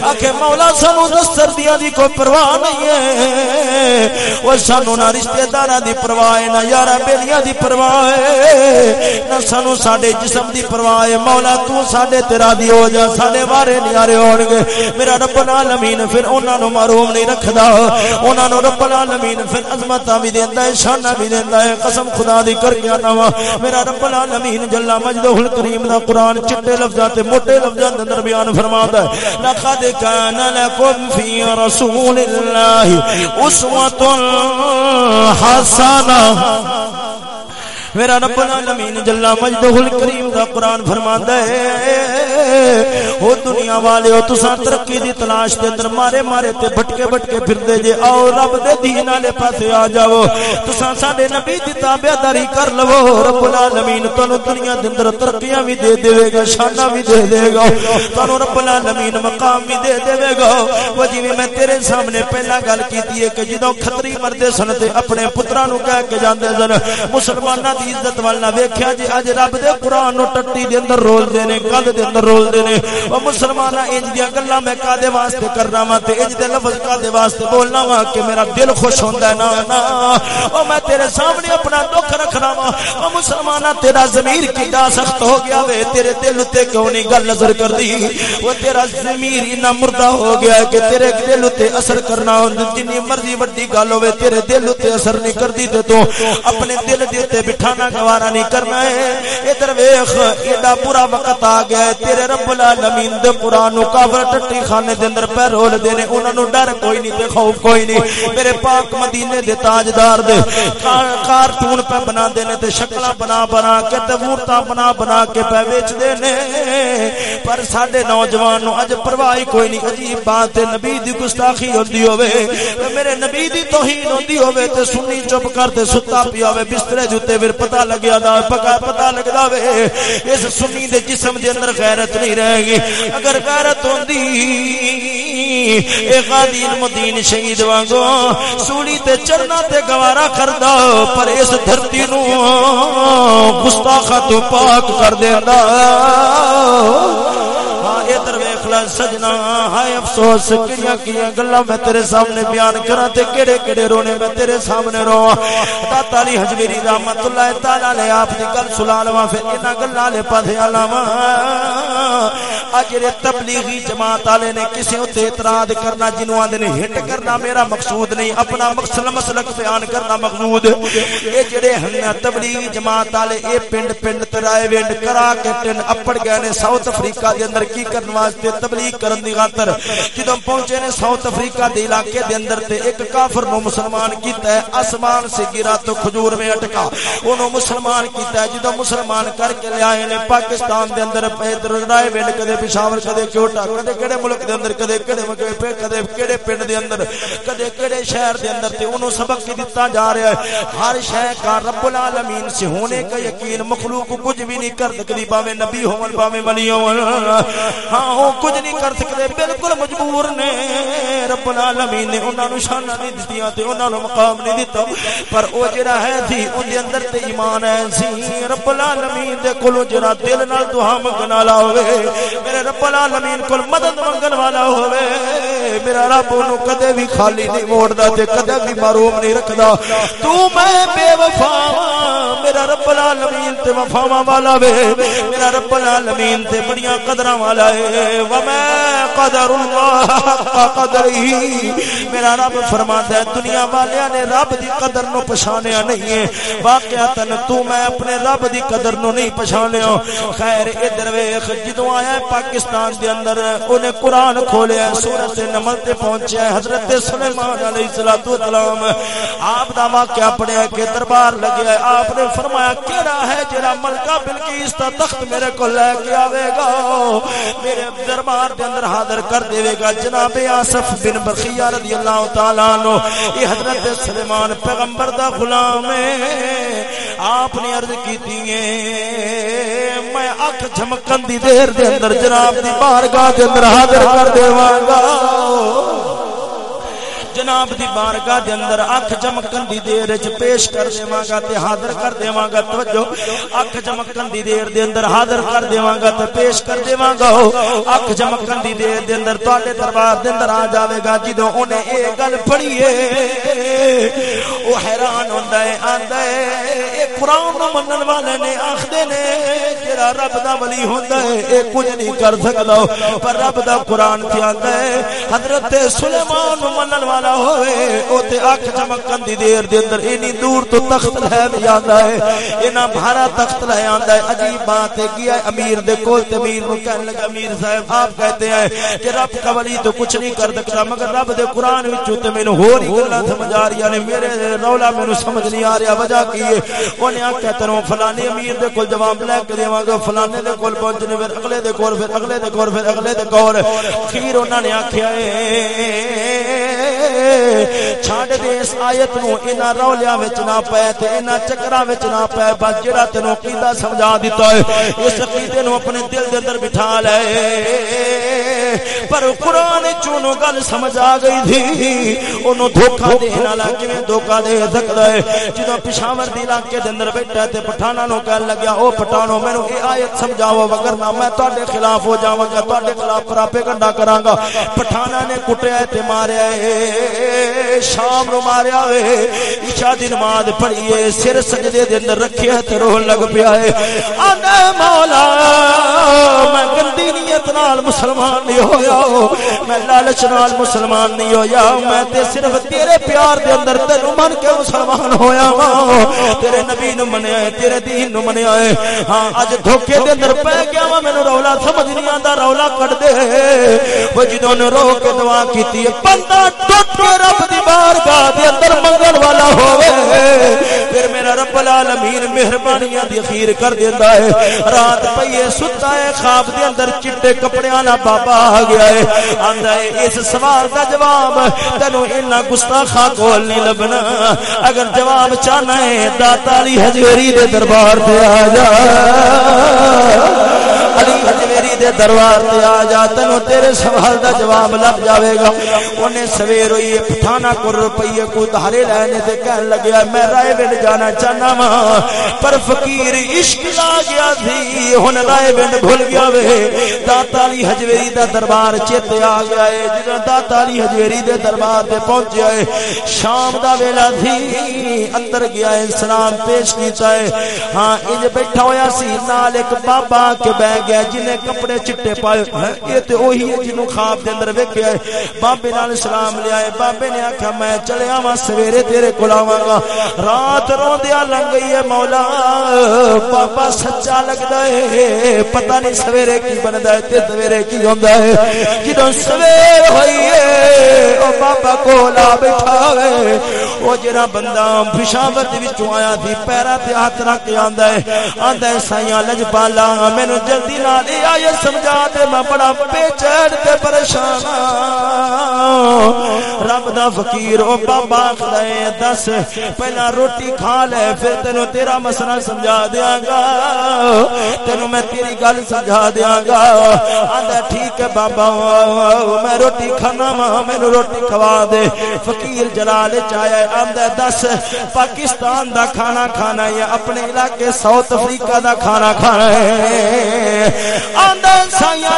آکھے، مولا سانو دس، سردیاں دی کوئی پرواہ نہیں ہے۔ وہ سانو نہ رشتہ داراں دی پرواہ ہے، نہ یارا بیلیاں دی پرواہ ہے۔ نہ سانو ساڈے جسم دی پرواہ ہے۔ مولا تو ساڈے تے راضی ہو جا، ساڈے بارے نیارے ہون گے میرا رب العالمین، پھر انہاں نو محروم نہیں رکھدا۔ انہاں نو رب العالمین، پھر عظمت بھی دیندا ہے شان بھی دیندا ہے۔ قسم خدا دی کر کے انا وا۔ میرا رب العالمین جل مجدہ الکریم دا قران چٹے لفظاں تے موٹے لفظاں دے اندر بیان فرماتا ہے۔ لقد کان لکم فی رسول اللہ اسوۃ حسنہ۔ میرا رب العالمین جل مجدہ الکریم دا قران فرماندا ہے۔ او دنیا والے، او تساں ترقی دی تلاش دے اندر مارے مارے تے بھٹکے بھٹکے پھردے جے۔ آو رب دے دین والے پاسے آ جاؤ۔ تساں ساڈے نبی دی تابعداری کر لو۔ رب العالمین تانوں دنیا دے اندر ترقیاں وی دے دے گا، شاناں وی دے دے گا۔ تانوں رب العالمین مقام وی دے دے گا۔ او جویں میں تیرے سامنے پہلا گل کیتی ہے کہ جدوں کھتری مردے سن تے اپنے پتراں نو کہہ کے جاندے سن، مسلماناں دی عزت والا ویکھیا جی اج رب دے قران نو ٹٹی دے اندر رول دے نے گل دے اندر رول دے نے۔ او مسلماناں، انج دی گلاں میں کادے واسطے کرنا وا تے انج دے لفظ کادے واسطے بولنا وا کہ میرا دل خوش ہوندا ہے، نا نا۔ او میں تیرے سامنے اپنا دکھ رکھنا وا او مسلماناں، تیرا ضمیر کیڈا سخت ہو گیا وے، تیرے دل تے کیوں نہیں گل نظر کردی؟ او تیرا ضمیر اتنا مردہ ہو گیا ہے کہ تیرے دل تے اثر کرنا جتنی مرضی بڑی گل ہوے، تیرے دل تے اثر نہیں کردی تے تو اپنے دل دے تے بٹھا بٹھانا گوارا نہیں کرنا ہے۔ ادھر ویخ ایڈا پورا وقت آ گیا تیرے رب العالمین دے قرآن نو کافر ٹٹی خانے دے اندر پہ رول دینے انہاں نو ڈر کوئی نہیں تے خوف کوئی نہیں۔ میرے پاک مدینے دے تاجدار دے کارٹون پہ بنا دینے تے شکلاں بنا بنا کے تے مورتاں بنا بنا کے پہ ویچ دینے پر ساڈے نوجوان نو اج پرواہ کوئی نہیں۔ عجیب بات ہے، نبی دی گستاخی ہوندی ہوے میرے نبی دی توہین ہوندی ہوے تے سنی چپ کر تے ستا پیا ہوے بسترے دے اوتے پتا لگیا دا، پکا پتا لگدا وے، اس سنی دے جسم دے اندر غیرت نہیں رہے گی اگر غیرت ہوندی، اے غادین مدین شہید وانگو، سولی تے چرنا تے گوارا کردا، پر اس دھرتی نو گستاخا تو پاک کر دیندا۔ ہاں سجنا۔ ہائے افسوس کیا کیا گلا میں تیرے سامنے بیان کرا تے کیڑے کیڑے رونے میں تیرے سامنے رو۔ داتا علی حجویری رحمت اللہ تعالی نے آپ دی گل سنا لواں، پھر انہاں گلاں لے پاسے علاوہ اجر تبلیغی جماعت والے نے کسی تے اعتراض کرنا جنوں آندے نے ہٹ کرنا میرا مقصود نہیں، اپنا مقصد، مسلک بیان کرنا مقصود۔ اے جڑے ہن تبلیغی جماعت والے، اے پنڈ پنڈ ترائے وینڈ کرا کے ٹن اپڑ گئے نے ساؤتھ افریقہ دے اندر، کی کرن واسطے تبلیغ کرن دی خاطر جدوں پہنچے نے ساؤتھ افریقہ دے علاقے دے اندر تے ایک کافر نو مسلمان کیتا ہے، آسمان سے گرا تو کھجور میں اٹکا۔ اونوں مسلمان کیتا ہے، جدوں مسلمان کر کے لے آئے نے، پاکستان دے اندر پیدر رائے وینڈ کدے پشاور، کدے کیوٹا، کدے کڑے ملک دے اندر، کدے کڑے ملک پہ، کدے کڑے پنڈ دے اندر، کدے کڑے شہر دے اندر تے اونوں سبق کی دتا جا رہا ہے۔ ہر شے کا رب العالمین سے ہونے کا یقین مخلوق کچھ بھی نہیں کر سکتی باویں نبی ہون باویں ولی ہون۔ ہاں او کچھ نہیں کر سکتے، بالکل مجبور نے۔ رب العالمین نے انہاں نو شان نہیں دتیاں تے انہاں نو مقام نہیں دتا۔ پر او جڑا ہے تھی اون دے اندر تے ایمان ہے سی رب العالمین دے کولو جڑا دل نال دعا منگن والا ہوے میرے رب العالمین کول مدد منگن والا ہوے میرا رب اونوں کدے بھی خالی نہیں موڑدا تے کدے بھی محروم نہیں رکھدا۔ تو میں بے وفا ہاں، میرا رب العالمین تے وفاواں والا وے۔ میرا رب العالمین تے بڑیاں قدراں والا ہے و میں قدر اللہ حق قدر ہی میرا رب فرماتا ہے، دنیا والیاں نے رب دی قدر نو پہچانیا نہیں ہے۔ واقعتاً تو میں اپنے رب دی قدر نو نہیں پہچانیا۔ خیر، ادھر ویکھ، جدوں آیا ہے پاکستان دے اندر اونے قرآن کھولیا ہے سورۃ نمل تے پہنچیا ہے، حضرت سلیمان علیہ الصلوۃ والسلام۔ آپ دا واقعہ پڑھیا کہ دربار لگیا ہے۔ آپ نے فرمایا، کیڑا ہے جڑا ملکہ بلقیس دا تخت میرے کو لے کے آوے گا؟ میرے دربار دربار دے اندر حاضر کر دے گا۔ جناب آصف بن برخیہ رضی اللہ تعالی عنہ، یہ حضرت سلیمان پیغمبر دا غلام ہے۔ آپ نے عرض کیتی ہے میں اکھ جھمکن دی دیر دے اندر جناب دی بارگاہ دے اندر حاضر کر دیواں گا۔ جناب دی بارگاہ دے اندر اکھ چمکن دی دیر وچ پیش کر دیواں گا تے حاضر کر دیواں گا، توجہ، اکھ چمکن دی دیر دے اندر حاضر کر دیواں گا تے پیش کر دیواں گا اکھ چمکن دی دیر دے اندر تواڈے دربار دے اندر آ جاوے گا، جدوں اونے اے گل پڑھی ہے او حیران ہوندا ہے آندا ہے اے قران نو منن والے نے آکھدے نے جڑا رب دا ولی ہوندا ہے اے کچھ نہیں کر سکدا، پر رب دا قران تے آندا ہے حضرت سلیمان نو منن والا ہوئے، او تے اکھ چمکن دی دیر دے اندر اینی دور تو تخت لے بھی آندا ہے۔ اینا بھارا تخت لے آندا ہے۔ عجیب بات ہے کیا امیر دے کول تے امیر نو کہن لگا، امیر صاحب آپ کہتے ہیں کہ رب کا ولی تو کچھ نہیں کر سکتا، مگر رب دے قران تے مینوں ہور ہی گلاں سمجھ آ رہی نے یعنی میرے رولا مینوں سمجھ نہیں آ رہا، وجہ کی ہے؟ اونے آکھیا فلانے امیر دے کول جواب لے کے دیواں گا فلانے دے کول پہنچنے، پھر اگلے دے کول، پھر اگلے دے کول، پھر اگلے دے کول۔ انہاں نے آکھیا چھڈ دے اس آیت نو، انہاں رولیاں وچ نہ پے تے انہاں چکراں وچ نہ پے، بس جڑا تینو عقیدہ سمجھا دیتا ہے، اس عقیدے نو اپنے دل دے اندر بٹھا لے۔ پر قرآن چونو گل سمجھ آ گئی تھی انہوں دھوکہ دینا لا کیویں دھوکہ دے سکدا ہے؟ جدوں پشاور دی علاقے دے اندر بیٹھا تے پٹھانا نو کہن لگیا، او پٹھانو، مینوں اے آیت سمجھاؤ وگرنہ میں تواڈے خلاف ہو جاواں گا، تواڈے خلاف پراپے گنڈا کراں گا۔ پٹھانا نے کٹیا تے ماریا اے شام نو ماریا اے عشاء دی نماز پڑھیے، سر سجدے دے اندر رکھیا تے روح لگ پیا اے انا مولا، میں گندی نیت نال مسلمان نہیں ہویا۔ میں لالچ نال مسلمان نہیں ہویا۔ میں تے صرف تیرے پیار دے اندر تینو من کے مسلمان ہویا وا تیرے نبی نو منیا ہے، تیرے دین نو منیا ہے۔ ہاں اج دھوکے دے اندر پے گیا وا مینوں رولا سمجھ نہیں آندا، رولا کٹ دے۔ وہ جدوں نے رو کے دعا کیتی ہے، بندہ ٹوٹ کے رب دی بارگاہ دے اندر منگن والا ہوے پھر میرا رب العالمین مہربانیاں دی خیر کر دیندا ہے۔ رات پئیے، ستا ہے، خواب دے اندر چٹے کپڑے والا بابا آ گیا ہے۔ آندا ہے، اس سوال دا جواب تینو انہاں گستاخاں کول نہیں لبنا۔ اگر جواب چاہنا ہے، داتا علی حجویری دے دربار تے آ جا۔ علی حجویری دے دربار تے آ جا، تینو تیرے سوال دا جواب لگ جاوے گا۔ اونے سویر ہوئی پٹھانا کو روپیے کو دھارے لینے تے کہن لگیا، میں رائے ونڈ جانا چاہنا وا۔ پر فقیر عشق لا گیا تھی، ہن رائے ونڈ بھول گیا وے۔ داتا علی حجویری دا دربار چت آ گیا ہے جدوں داتا علی حجویری دے دربار تے پہنچیا ہے شام دا ویلا تھی، اندر گیا ہے سلام پیش کیتا ہے ہاں انج بیٹھا ہویا سی، نال ایک بابا کے بہ گیا جنے کپڑے چٹے پائے ہاں، یہ تے وہی ہے جنوں خواب دے اندر ویکھیا ہے۔ بابے نال سلام لیا ہے بابے نے آکھیا، میں چلے آواں سویرے تیرے کول آواں گا۔ رات روندیا لنگ گئی ہے مولا، بابا سچا لگدا ہے، پتہ نہیں سویرے کی بندا ہے تے سویرے کی ہوندا ہے۔ جدوں سویر ہوئی ہے، او بابا کولا بیٹھا ہے۔ او جڑا بندہ پشاور دے وچوں آیا تھی پیرا تے ہاتھ رکھ کے آندا ہے آندا ہے، سائیاں لجپالا مینوں جلدی نال اے آئے سمجھا دے، میں بڑا بے چین تے پریشان ہاں۔ رب دا فقیر، او بابا خدائے دس، پہلا روٹی کھا لے، پھر تینو تیرا مسئلہ سمجھا دیاں گا۔ تینو میں تیری گل سمجھا دیاں گا۔ آندا، ٹھیک ہے بابا، میں روٹی کھانا وا مینوں روٹی کھوا دے۔ فقیر جلال چایا آندا، دس، پاکستان دا کھانا کھانا یا اپنے علاقے ساؤتھ افریقہ دا کھانا کھانا ہے۔ آندا سایاں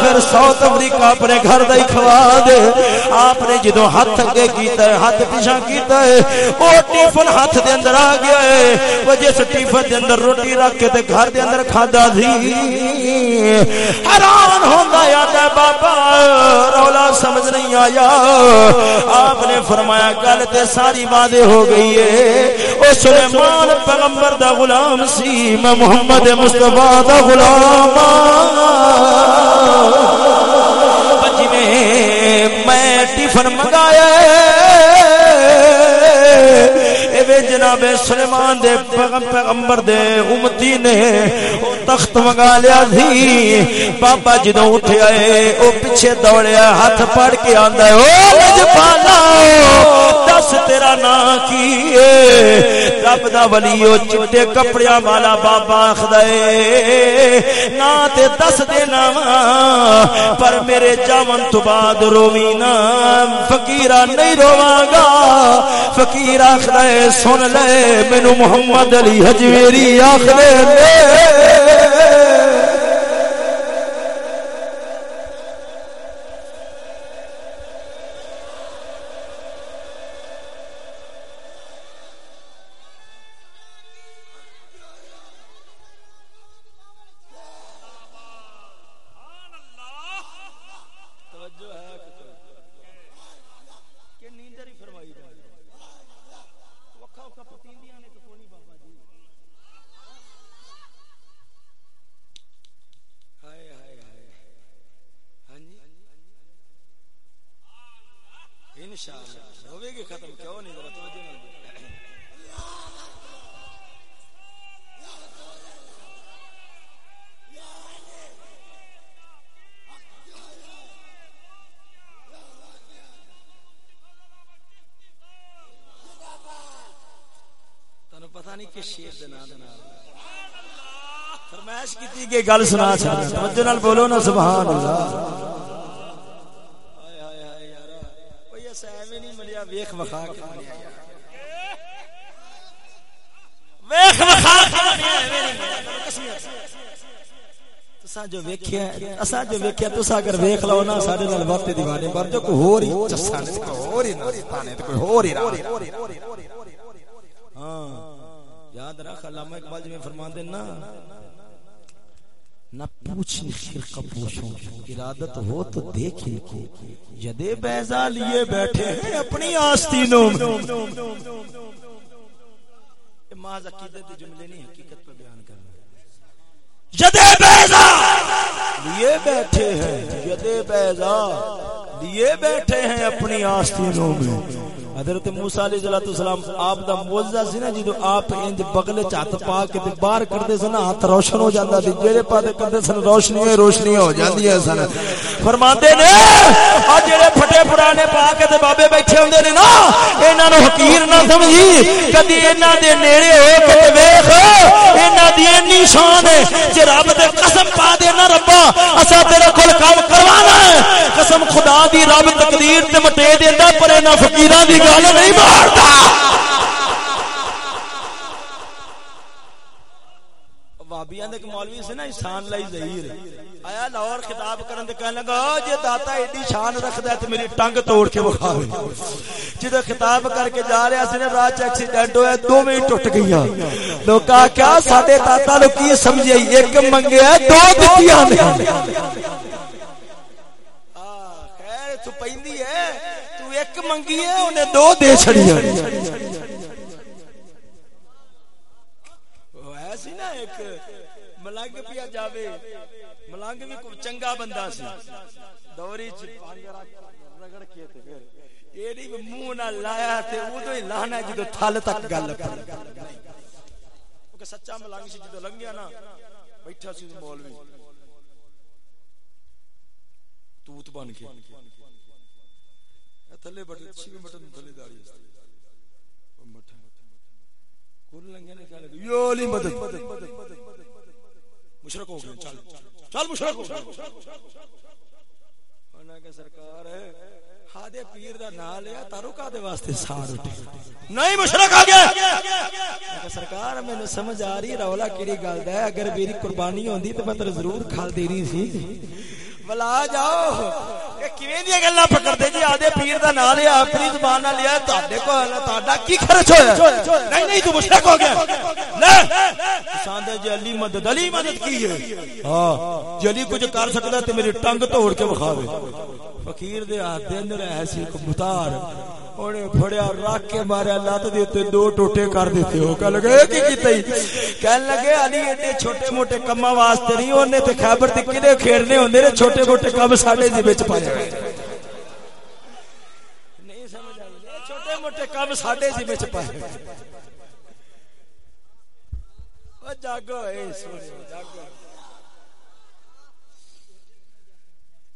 پھر ساؤتھ افریقہ اپنے گھر دا ہی کھوا دے۔ آپ نے ہاتھ اگے کیتا ہے، ہاتھ کیتا ہے او ٹیفن ہاتھ دے اندر آ گیا ہے۔ وہ جس ٹیفن دے اندر روٹی رکھ کے تے گھر دے اندر کھادا سی، حیران ہوندا یاد ہے، بابا، رولا سمجھ نہیں آیا۔ آپ نے فرمایا، گل تے ساری واضح ہو گئی ہے۔ او سلیمان پیغمبر دا غلام سی، میں محمد مصطفی دا غلام جی میں ٹفن منگایا جناب سلیمان دے پیغمبر دے امتی نے او تخت منگا لیا تھی۔ بابا جدو اٹھے آئے او پیچھے دوڑیا، ہاتھ پڑ کے آندا ہے، او لجپالا دس تیرا نا کی رب دا ولی او چٹے کپڑیاں والا بابا آخدا اے نا تے دس دینا پر میرے جاون تو بعد رووی نا فقیرا نہیں رواں گا۔ فقیر آخدا اے سن لے مینو محمد علی ہجویری آخر گل سنا توجہ نال بولو نا سبحان اللہ جو ویکھیا اسا جو ویکھیا تسا اگر ویکھ لو نا، ساڈے نال وقت دیوانے پر جو کوئی ہور ہی چسا کوئی ہور ہی نہ تانے کوئی ہور ہی ہاں یاد رکھ، علامہ اقبال جی فرماندے نا نہ پوچھیں خرقہ پوچھوں ارادت ہو تو دیکھیں جدے بیزا لیے بیٹھے ہیں اپنی آستینوں میں محض عقیدت جملے نہیں حقیقت پر بیان کرنا جدے بیزا لیے بیٹھے ہیں، جدے بیزا لیے بیٹھے ہیں اپنی آستینوں میں حضرت موسی علیہ السلام آپ دا معجزہ سی نا جدو آپ انج بغل چ ہاتھ پا کے تے باہر کردے سن ہاتھ روشن ہو جاندا سی جڑے پاسے کردے سن روشنی ہوئے روشنی ہو جاندی ہے سن۔ فرماندے نے، آ جڑے پھٹے پرانے پا کے تے بابے بیٹھے ہوندے نے نا، انہاں نو حقیر نہ سمجھی۔ کدی انہاں دے نیڑے ہو کے تے ویکھ، انہاں دی انی شان ہے جے رب دے قسم پا دے نا ربا اسا تیرے کول کام کروانا ہے۔ قسم خدا دی رب تقدیر تے مٹے دیندا، پر انہاں فقیراں دی گل نہیں مارتا دے مولوی سے نا انسان لائی ظہیر۔ آیا لاہور خطاب کرن تے لگا جے داتا ایڈی شان رکھدا ہے تے میری ٹنگ توڑ کے جدوں خطاب کر کے جا رہا سی نا راہ چ ایکسیڈنٹ ہویا دو ٹوٹ گئیاں۔ لوکا کیا ساڈے داتا نو کی سمجھے؟ ایک منگیا دو دتیاں نے۔ خیر، تو پیندی ہے۔ تو ایک منگی ہے انہیں دو دے چھڑی ایسی نا ایک ملنگ پیا جاوے ملنگ بھی کوئی چنگا بندہ سی دوری چ رگڑ کے تے پھر یہ نہیں منہ نہ لایا تے اودوں ہی لانا جدو تھل تک گل پڑ سچا ملنگ سی جدو لنگیا نا بیٹھا سی مولوی توت بن کے تھلے بٹن چھ بٹن تھلے داڑھی کل لنگے نے کہا یو علی مدد مشرک ہو گئے، چل۔ چل مشرک ہو گئے۔ انہاں کہ سرکار ہے، ہادے پیر دا نام لیا تارو کا دے واسطے سار اٹھے نہیں مشرک آ گیا۔ کہ سرکار میں سمجھ آ رہی رولا کیڑی گل ہے۔ اگر میری قربانی ہوندی تو میں تے ضرور کھال دینی سی۔ بلا جاؤ۔ کیویں دی گلاں پکڑدے جی؟ آدے پیر دا نام لیا اپنی زبان نال لیا، تہاڈے کول تہاڈا کی خرچ ہویا؟ نہیں نہیں، تو مشرک ہو گیا۔ لے۔ ساندے جی علی مدد علی مدد کی ہے؟ ہاں جی علی کچھ کر سکدا تے میری ٹنگ توڑ کے بخاوے فقیر دے ہاتھ دے اندر ایسی کبوتار اونے پھڑیا رکھ کے ماریا لات دے تے دو ٹوٹے کر دیتے ہو کہ لگے کی کیتے کہن لگے علی ایڈے چھوٹے موٹے کما واسطے نہیں اونے تے خیبر تے کدے کھیڑنے ہوندے نے چھوٹے موٹے کم ساڈے دے وچ پایا نہیں سمجھ آ چھوٹے موٹے کم ساڈے دے وچ پایا او جاگو اے سونی جاگو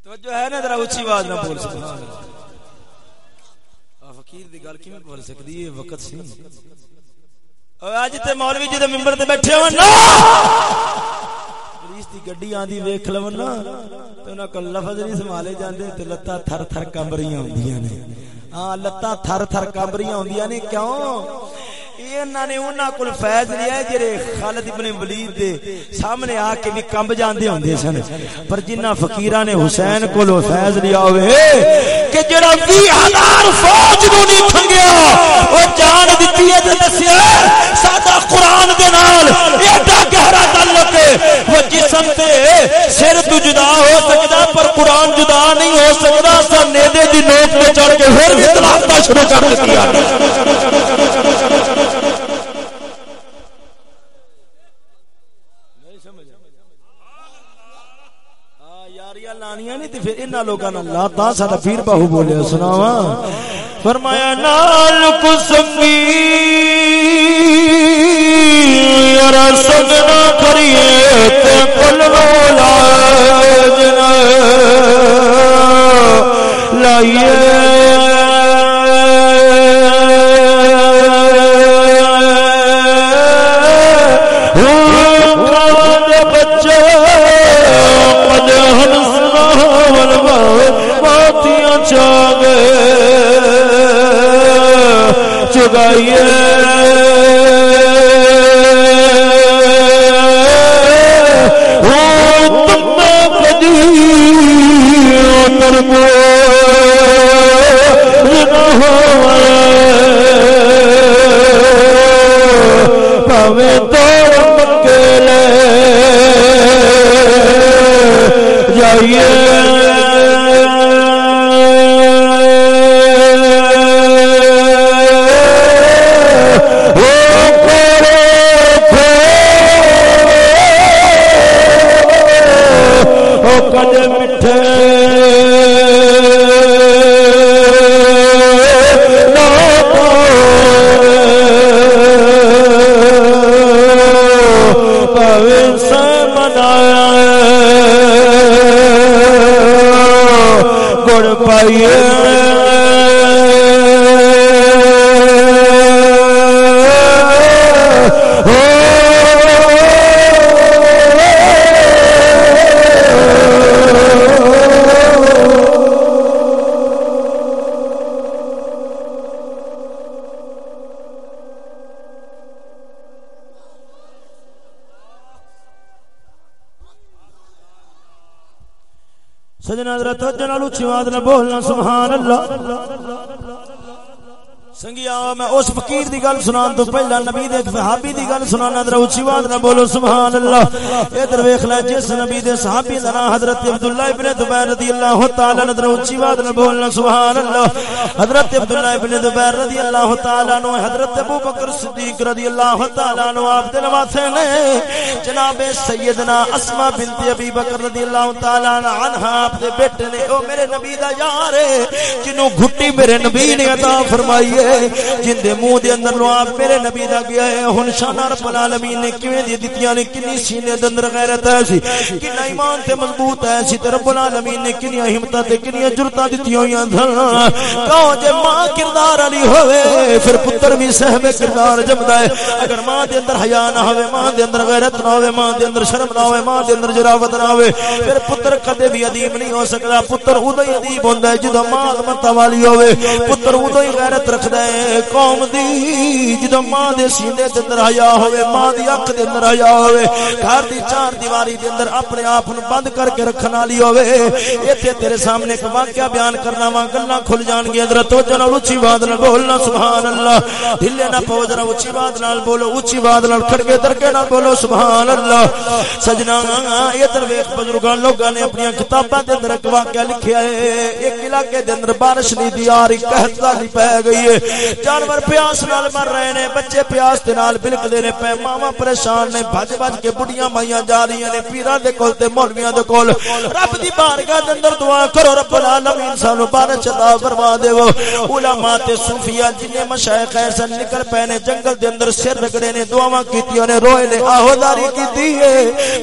توجہ ہے نا ذرا اونچی آواز نہ بول سکتا فقیر دی گل کیویں بول سکدی؟ اے وقت سی۔ او اج تے مولوی جی دے منبر تے بیٹھے ہون نا، پولیس دی گڈی آندی ویکھ لون نا، تے انہاں کول لفظ نہیں سنبھالے جاندے، تے لتاں تھر تھر کمبریاں ہوندیاں نے۔ ہاں لتاں تھر تھر کمبریاں ہوندیاں نے، کیوں؟ انہاں نے انہاں کول فیض لیا ہے جڑے خالد ابن ولید دے سامنے آ کے بھی کمب جاندے ہوندے سن۔ پر جنہ فقیراں نے حسین کول فیض لیا ہوئے کہ جڑا 20000 فوج نو نہیں تھنگیا او جان دتی ہے تے دسیا ساڈا قران دے نال ایڈا گہرا تعلق ہے، وہ جسم تے سر تو جدا ہو سکدا، پر قران جدا نہیں ہو سکدا سا نیدے دی نوک تے چڑھ کے پھر بھی تلاوت شروع کر دیا دتی لانیاں نہیں تے پھر انہاں لوکاں نال لا تا ساڈا پیر باہو بولیا سناواں؟ فرمایا نال کو سجنا کریے تے کل مولا جنا لائیے۔ بچے۔ ماتیاں چاگ چگائیے پاوے ذرا توجہ نال اونچی آواز نال بولنا سبحان اللہ۔ سنگیا، میں اس فقیر دی گل سنان تو پہلا نبی دے صحابی دی گل سنانا ذرا اونچی آواز نال بولو، سبحان اللہ۔ ادھر ویکھ لے، جس نبی دے صحابی دا نام حضرت عبداللہ ابن زبیر رضی اللہ تعالی عنہ ذرا اونچی آواز نال بولنا، سبحان اللہ۔ حضرت عبداللہ ابن زبیر رضی اللہ تعالی عنہ، حضرت ابو بکر صدیق رضی اللہ تعالی عنہ، آپ دے نواسے نے۔ جناب سیدنا اسماء بنت ابی بکر رضی اللہ تعالی عنہ، آپ دے بیٹے نے، او میرے نبی دا یار ہے، جنوں گھٹی میرے نبی نے عطا فرمائی ہے۔ جن دے منہ دے اندر لو میرے نبی دا گیا ہے۔ ہن شان رب العالمین نے کیویں دی دتیاں نے؟ کنی سینے دے اندر غیرت ہے سی۔ کنا ایمان تے مضبوط ہے سی تے رب العالمین نے کنی ہمت تے کنی جرتا دتیاں ہویاں دھن کہو جے ماں کردار علی ہوے پھر پتر بھی صاحب کردار جمدا ہے۔ اگر ماں دے اندر حیا نہ ہوے ماں دے اندر غیرت نہ ہوے ماں دے اندر شرم نہ ہوے ماں دے اندر جراوت نہ ہوے پھر پتر کدے بھی ادیب نہیں ہو سکدا پتر اودوں ہی ادیب ہوندا ہے، جدوں ماں عظمت والی ہوے پتر اودوں ہی غیرت رکھدا ہے قوم دی جدو ماں دے سینے دے اندر حیا ہوے ماں دی اکھ دے اندر حیا ہوے گھر دی چار دیواری دے اندر اپنے آپ نو بند کر کے رکھن والی ہوے ایتھے تیرے سامنے ایک واقعہ بیان کرنا وا، گلاں کھل جان گی ادھر تو جنا اونچی آواز نال بولنا سبحان اللہ ڈھلے نہ پو ذرا اونچی آواز نال بولو، اونچی آواز نال کھڑکے درکے نال بولو سبحان اللہ سجنا، ادھر ویکھ بزرگاں، لوگاں نے اپنی کتاباں دے اندر ایک واقعہ لکھیا ہے۔ ایک علاقے دے اندر بارش نہیں دی آ رہی قحط دی پے گئی ہے۔ جانور پیاس نال مر رہے نے، بچے پیاس دے نال بلکدے نے، پے ماما پریشان نے، بھج بھج کے بڑیاں مائیاں جا رہی نے، پیراں دے کول تے مولویاں دے کول۔ رب دی بارگاہ دے اندر دعا کرو، رب العالمین سانو بارش عطا فرما دیو۔ علماء تے صوفیاء جنے مشائخ ایسا نکل پے نے، جنگل دے اندر سر رگڑے نے، دعاواں کیتیاں نے، روئے نے، آہوداری کیتی ہے۔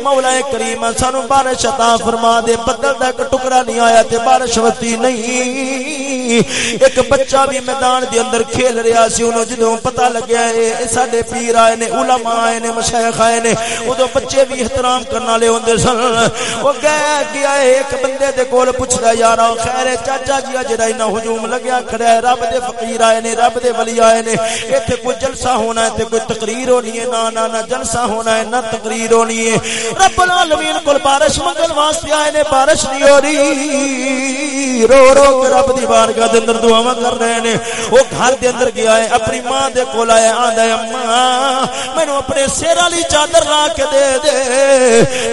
مولا کریم سانو بارش عطا فرما دے، بدل دا ٹکڑا نہیں آیا تے بارش وتی نہیں۔ ایک بچہ بھی میدان دے اندر کھیل رہا سی، انہوں جدوں پتہ لگیا ہے ساڈے پیر آئے نے، علماء آئے نے، مشائخ آئے نے اودوں بچے بھی احترام کرن والے ہوندے سن۔ او گیا گیا ایک بندے دے کول پوچھدا، یارا، خیر ہے، چاچا جی جڑا انہاں ہجوم لگیا کھڑا ہے، رب دے فقیر آئے نے، رب دے ولی آئے نے۔ ایتھے کوئی جلسہ ہونا ہے، تے کوئی تقریر ہونی ہے نہ نہ نہ جلسہ ہونا ہے، نہ تقریر ہونی ہے۔ رب العالمین کول بارش منگل واسطے آئے نے، بارش نہیں ہو رہی۔ رو رو کے رب دی بارگاہ دے اندر دعاواں کر رہے نے۔ او گھر دے اندر گیا ہے، اپنی ماں دے کول آیا، آندا ہے، اماں، مینوں اپنے سر والی چادر لا کے دے دے۔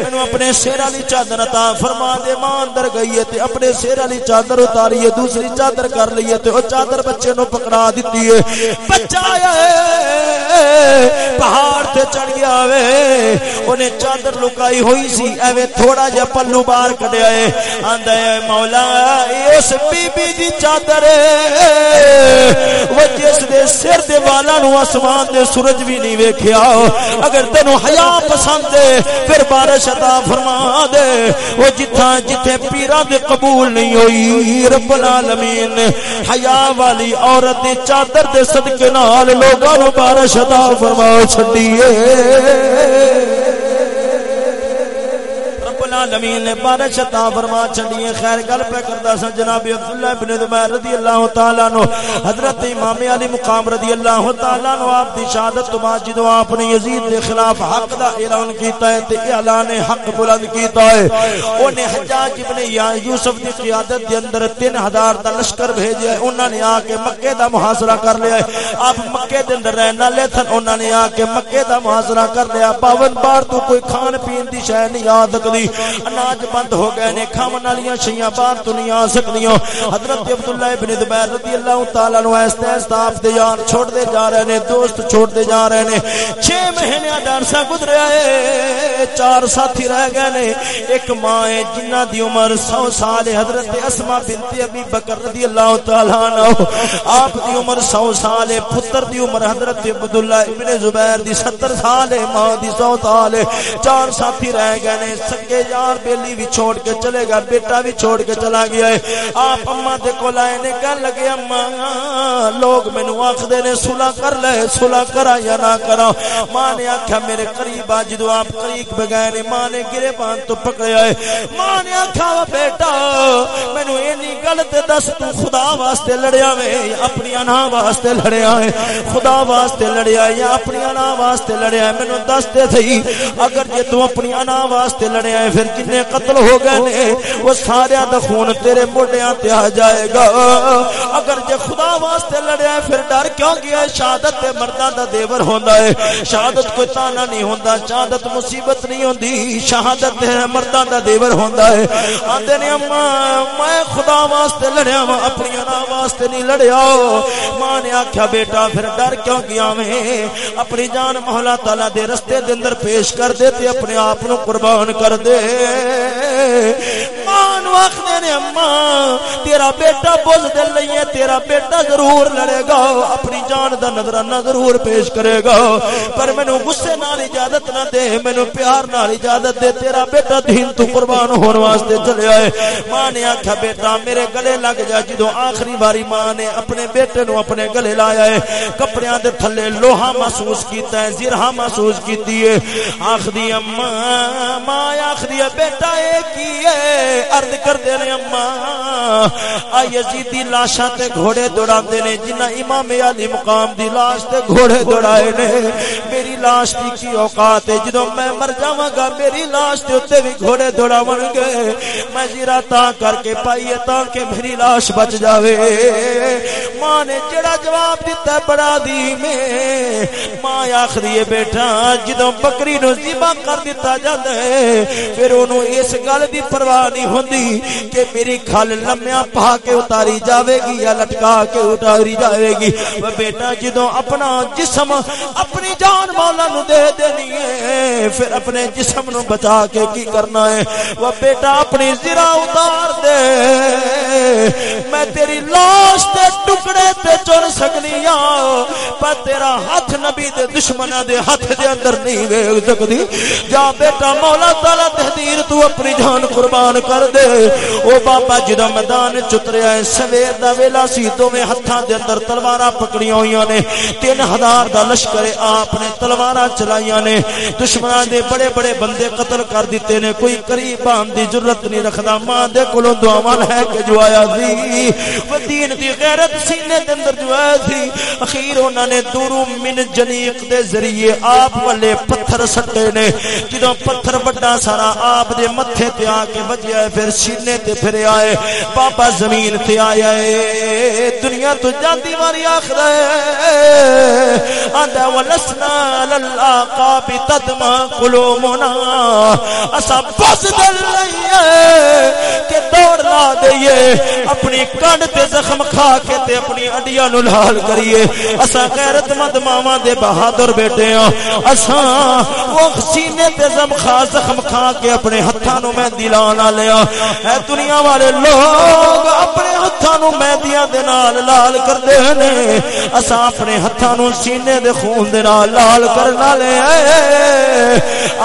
مینوں اپنے سر والی چادر عطا فرما دے، ماں اندر گئی ہے تے اپنے سر والی چادر اتاری ہے، دوسری چادر کر لی ہے تے او چادر بچے نو پکڑا دتی ہے۔ بچہ آیا ہے، پہاڑ تے چڑھ گیا وے۔ اونے چادر لکائی ہوئی سی، ایویں تھوڑا جہا پلو باہر کڈیا ہے۔ آندا ہے، مولا، اس بی بی دی چادر ہے۔ وہ جس دے سر دے والا نو آسمان دے سورج بھی نہیں ویکھیا، اگر تینو حیا پسند ہے، پھر بارش عطا فرما دے۔ وہ جتھاں جتھے پیرا دے قبول نہیں ہوئی، رب العالمین، حیا والی عورت دی چادر دے صدقے نال لوگاں نو بارش عطا فرما چھڈی چھڈیے العالمین نے بارش عطا فرما چھڑی ہے خیر گل پہ کردا سن جناب عبداللہ ابن زبیر رضی اللہ تعالی عنہ۔ حضرت امام علی مقام رضی اللہ تعالی عنہ آپ دی شہادت تو بعد جدوں آپ نے یزید دے خلاف حق دا اعلان کیتا ہے تے اعلان حق بلند کیتا ہے۔ اونے حجاج ابن یوسف دی قیادت دے اندر 3000 دا لشکر بھیجیا ہے انہاں نے آ کے مکے دا محاصرہ کر لیا ہے۔ آپ مکے دے اندر رہن والے تھن، انہاں نے آ کے مکے دا محاصرہ کر لیا۔ 52 بار تو کوئی کھان پین دی شے نہیں آ سکدی اناج بند ہو گئے نے کھاون والی شیاں باہر تو نہیں آ سکدیاں۔ حضرت عبداللہ ابن زبیر رضی اللہ تعالی عنہ ایستے استاف دے یار چھوڑ دے جا رہے نے، دوست چھوڑ دے جا رہے نے۔ 6 مہینے دا عرصہ گزریا ہے، چار ساتھی رہ گئے نے۔ ایک ماں ہے جنہ دی عمر 100 سال ہے، حضرت اسماء بنت ابی بکر رضی اللہ تعالی عنہ۔ آپ دی عمر 100 سال ہے، پتر دی عمر حضرت عبداللہ ابن زبیر دی 70 سال ہے، ماں دی 100 سال ہے۔ چار ساتھی رہ گئے نے، سکے یار بیلی بھی چھوڑ کے چلے گا، بیٹا بھی چھوڑ کے چلا گیا ہے۔ آپ اما دے کول آئے نے، کہن لگے اما لوگ مینوں آکھدے نے، صلح کر لے، صلح کرا یا نہ کرا ماں نے آکھیا، میرے قریب آ جدو آپ قریب بگائے نے ماں نے گرے بان تو پکڑیا ہے۔ ماں نے آکھیا وا بیٹا، مینوں اینی گل تے دس، تو خدا واسطے لڑیا وے اپنی انا واسطے لڑیا ہے۔ خدا واسطے لڑیا یا اپنی انا واسطے لڑیا ہے، مینوں دس تے صحیح اگر جے تو اپنی انا واسطے لڑیا ہے پھر جن قتل ہو گئے نے؟ وہ سارے دا خون تیرے موڈیاں تے آ جائے گا۔ اگر جے خدا واسطے لڑیا ہے، پھر ڈر کیوں گیا ہے؟ شہادت تے مرداں دا دیور ہوندا ہے۔ شہادت کوئی تانا نہیں ہوندا، شہادت مصیبت نہیں ہوندی۔ شہادت تے مرداں دا دیور ہوندا ہے۔ آندے نے اما میں خدا واسطے لڑیا وا اپنی انا واسطے نہیں لڑیا۔ ماں نے آکھیا، بیٹا، پھر ڈر کیوں گیا میں اپنی جان مولا تعالی دے رستے دے اندر پیش کر دے تے اپنے آپ نو قربان کر دے۔ ماں نو نے اما، تیرا بیٹا بوز دل نہیں ہے، تیرا بیٹا ضرور لڑے گا، اپنی جان دا نظرانہ ضرور پیش کرے گا۔ پر مینو غصے نال اجازت نہ دے، مینو پیار نال اجازت دے، تیرا بیٹا دین تو قربان ہون واسطے چلے آئے۔ ماں نے آکھا بیٹا، میرے گلے لگ جا جدو آخری باری ماں نے اپنے بیٹے نو اپنے گلے لایا ہے، کپڑیاں دے تھلے لوہا محسوس کیتا ہے زرہا محسوس کیتی ہے۔ آخری اما، ماں آخری بیٹا اے کی ہے عرض کر دے نے اما آ یزیدی لاشاں تے گھوڑے دوڑاندے نے جنہ امام علی مقام دی لاش تے گھوڑے دوڑائے نے۔ میری لاش دی کی اوقات ہے؟ جدوں میں مر جاواں گا، میری لاش تے اوتے بھی گھوڑے دوڑاون گے۔ میں زیرا تا کر کے پائی تا کہ میری لاش بچ جاوے۔ ماں نے جڑا جواب دیتا ہے، بڑا دی میں ماں آخری بیٹا، جدوں بکری نو ذبح کر دیتا جاندا ہے پھر اونوں اس گل دی پرواہ نہیں ہوندی کہ میری کھل لمیا پا کے اتاری جاوے گی یا لٹکا کے اتاری جاوے گی۔ وہ بیٹا جدو اپنا جسم اپنی جان مولا نو دے دینی ہے، پھر اپنے جسم نو بچا کے کی کرنا ہے؟ وہ بیٹا اپنی زرا اتار دے۔ میں تیری لاش تے ٹکڑے تے چن سکنی ہاں پر تیرا ہاتھ نبی دے دشمنہ دے ہاتھ دے اندر نہیں ویگ سکتی۔ جا بیٹا مولا تعالی تحدیر تو اپنی جان قربان کر دے۔ او بابا جی جدا میدان چتریا ہے، سویر دا ویلا سی، دوویں ہتھاں دے اندر تلواراں پکڑیاں ہویاں نے۔ تین ہزار دا لشکر آپ نے تلواراں چلائیاں نے۔ دشمناں دے بڑے بڑے بندے قتل کر دیتے نے۔ کوئی قریب آن دی ضرورت نہیں رکھدا۔ ماں دے کولوں دعاواں ہے کہ جو آیا سی۔ وہ دین دی غیرت سینے دے اندر جو آیا سی۔ اخیر انہاں نے دورو من جنیق دے ذریعے آپ والے پتھر سٹے نے۔ جدوں پتھر بڑا سارا آپ دے متھے تے آ کے بجیا ہے پھر سینے تے پھر آئے بابا زمین تے آیا ہے دنیا تو جاندی واری آخر ہے۔ آندا ولسنا للاقا بتدما قلومنا۔ اسا بس دل نہیں ہے کہ دوڑ لا دئیے، اپنی کنڈ تے زخم کھا کے تے اپنی اڈیاں نو لال کریے۔ اسا غیرت مند ماواں دے بہادر بیٹے ہاں۔ اسا وہ سینے تے زخم کھا زخم کھا کے اپنے ہتھاں نو مہندی لانا لیا اے دنیا والے لوگ اپنے ہتھاں نو مہندیاں دے نال لال کردے نے اسا اپنے ہتھاں نو سینے دے خون دے نال لال کرنا لے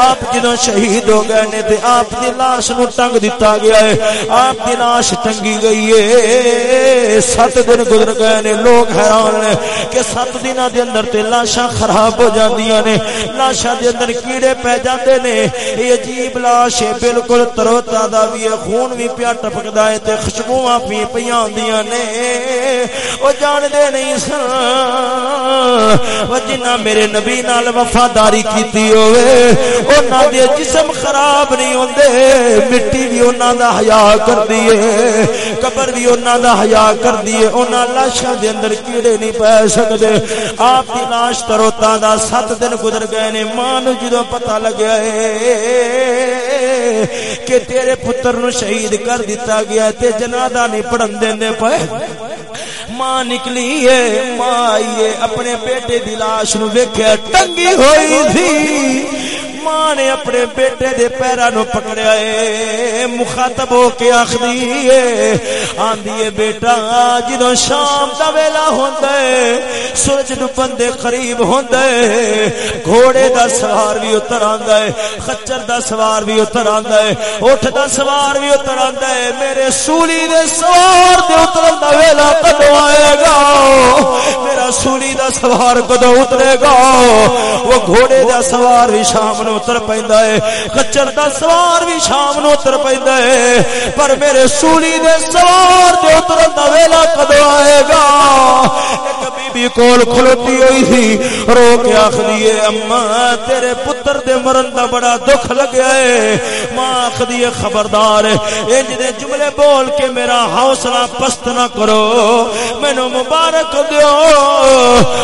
آپ جدوں شہید ہو گئے نے تے آپ دی لاش نو ٹنگ دتا گیا ہے۔ آپ دی لاش ٹنگی گئی ہے۔ سات دن گزر گئے نے۔ لوگ حیران نے کہ سات دناں دے اندر تے لاشاں خراب ہو جاندیاں نے۔ لاشاں دے اندر کیڑے پہ جاندے نے۔ یہ عجیب لاش ہے بالکل ترو تازہ بھی ہے، خون بھی پیا ٹپکدا ہے تے خوشبوواں بھی پیاں ہوندیاں نے۔ او جان دے نہیں سن۔ او جنہ میرے نبی نال وفاداری کیتی ہوئے، انہاں دے جسم خراب نہیں ہوندے۔ مٹی بھی انہاں دا حیا کردی ہے۔ قبر بھی انہاں دا حیا کردی ہے۔ انہاں لاشاں دے اندر کیڑے نہیں پے سکدے۔ آپ دی لاش ترو تازہ سات دن گزر گئے نے۔ ماں نو جدوں پتہ لگیا ہے۔ کہ تیرے پتر نو شہید کر دیتا گیا تے جنازہ نہیں پڑھن دیندے پے۔ ماں نکلی ہے ماں آئیے اپنے بیٹے دی لاش نو ویکھیا، ٹنگی ہوئی تھی۔ ماں نے اپنے بیٹے دے پیرا نو پکڑیا ہے مخاطب ہو کے آخری ہے آندی ہے بیٹا جدو شام دا ویلا ہوندا ہے سورج ڈبن دے قریب ہوندا ہے گھوڑے دا سوار بھی اتر آندا ہے خچر دا سوار بھی اتر آندا ہے اٹھ دا سوار بھی اتر آندا ہے میرے سولی دے سوار دے اترن دا ویلا کدو آئے گا؟ میرا سولی دا سوار کدو اترے گا؟ وہ گھوڑے دا سوار بھی شام نو اتر پیندا ہے کچر دا سوار بھی شام نو اتر پیندا ہے پر میرے سولی دے سوار دے اترن دا ویلا کدو آئے گا۔ ایک بی بی کول کھلوتی ہوئی تھی۔ رو کے آخری ہے اما تیرے پتر دے مرن دا بڑا دکھ لگیا ہے ماں آخری ہے خبردار انج دے جملے بول کے میرا حوصلہ پست نہ کرو۔ مینو مبارک دیو۔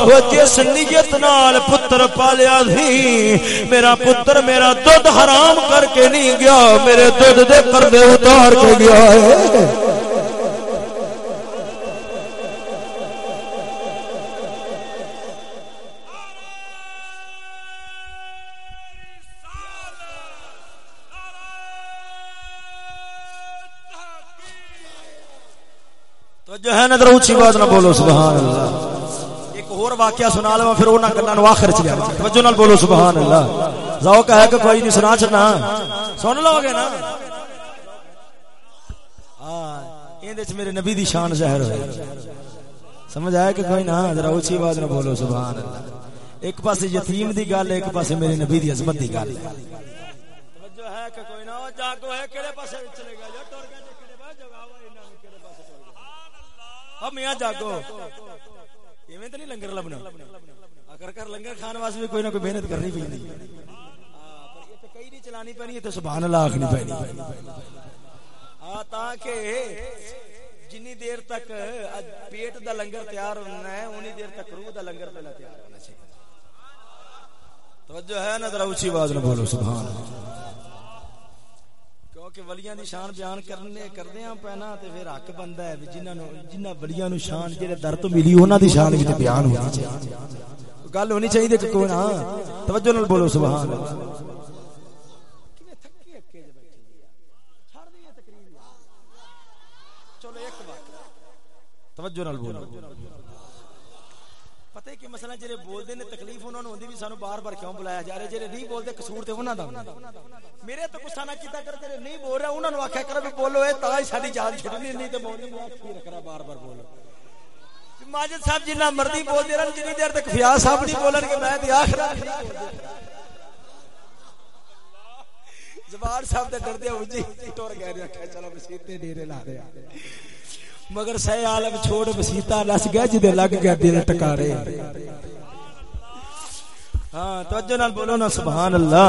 وہ جس نیت نال پتر پالیا تھی، میرا پتر میرا دودھ حرام کر کے نہیں گیا، میرے دودھ دے پردے اتار کے گیا ہے۔ جو ہے نظر اونچی بات نہ بولو، سبحان اللہ۔ ایک اور واقعہ سنا لو پھر انہاں گلاں نو آخر چ لیا توجہ نال بولو سبحان اللہ ذوق ہے کہ کوئی نہیں سنا چنا سن لو گے نا ہاں این وچ میرے نبی دی شان ظاہر ہوئی سمجھ آیا کہ کوئی نہ ذرا اونچی بات نہ بولو سبحان اللہ ایک پاسے یتیم دی گل ایک پاسے میرے نبی دی عظمت دی گل توجہ ہے کہ کوئی نہ جاگو ہے کیڑے پاسے چلے گا جو ٹر گئے کیڑے پاسے جگاوا انہاں کیڑے پاسے سبحان اللہ ہم میاں جاگو ایویں تو نہیں لنگر لبنا؟ اگر کر لنگر کھان واسطے بھی کوئی نہ کوئی محنت کرنی پی کئی نہیں چلانی پینی تو سبحان اللہ آخنی پینی ہاں تاکہ جنی دیر تک پیٹ دا لنگر تیار ہونا ہے انہی دیر تک روح دا لنگر پہلا تیار ہونا چاہیے۔ توجہ ہے نا، ذرا اونچی آواز نہ بولو، سبحان اللہ۔ ولیاں دی شان بیان کرنے کردے پینا تے پھر حق بندا ہے جنہاں نو جنہاں ولیاں نو شان جڑے در تو ملی انہاں دی شان وی تے بیان ہونی چاہیے گل ہونی چاہیے کہ کوئی توجہ نال بولو سبحان اللہ توجہ نال بولو پتہ کہ مسئلہ جڑے بول دے نے تکلیف انہاں نو ہوندی بھی سانو بار بار کیوں بلایا؟ جا رہا ہے جڑے نہیں بولدے قصور تے انہاں دا میرے تو غصہ نہ کیتا کر تیرے نہیں بول رہا انہاں نو آکھیا کر بھی بولو، اے تا ہی ساری جان چھڈنی، نہیں تے مولوی نو آکھی رکھنا بار بار بولو۔ ماجد صاحب جنہ مرضی بول دے رہن جنی دیر تک فیاض صاحب نہیں بولن کہ میں تے آخر زبان صاحب تے ڈردے ہو جی ٹور گئے رکھا چلو مسیتے ڈیرے لا دے مگر سہ عالم چھوڑ مسیتا نس گیا جدے لگ گیا دل ٹکارے۔ ہاں توجہ نال بولو نا، سبحان اللہ۔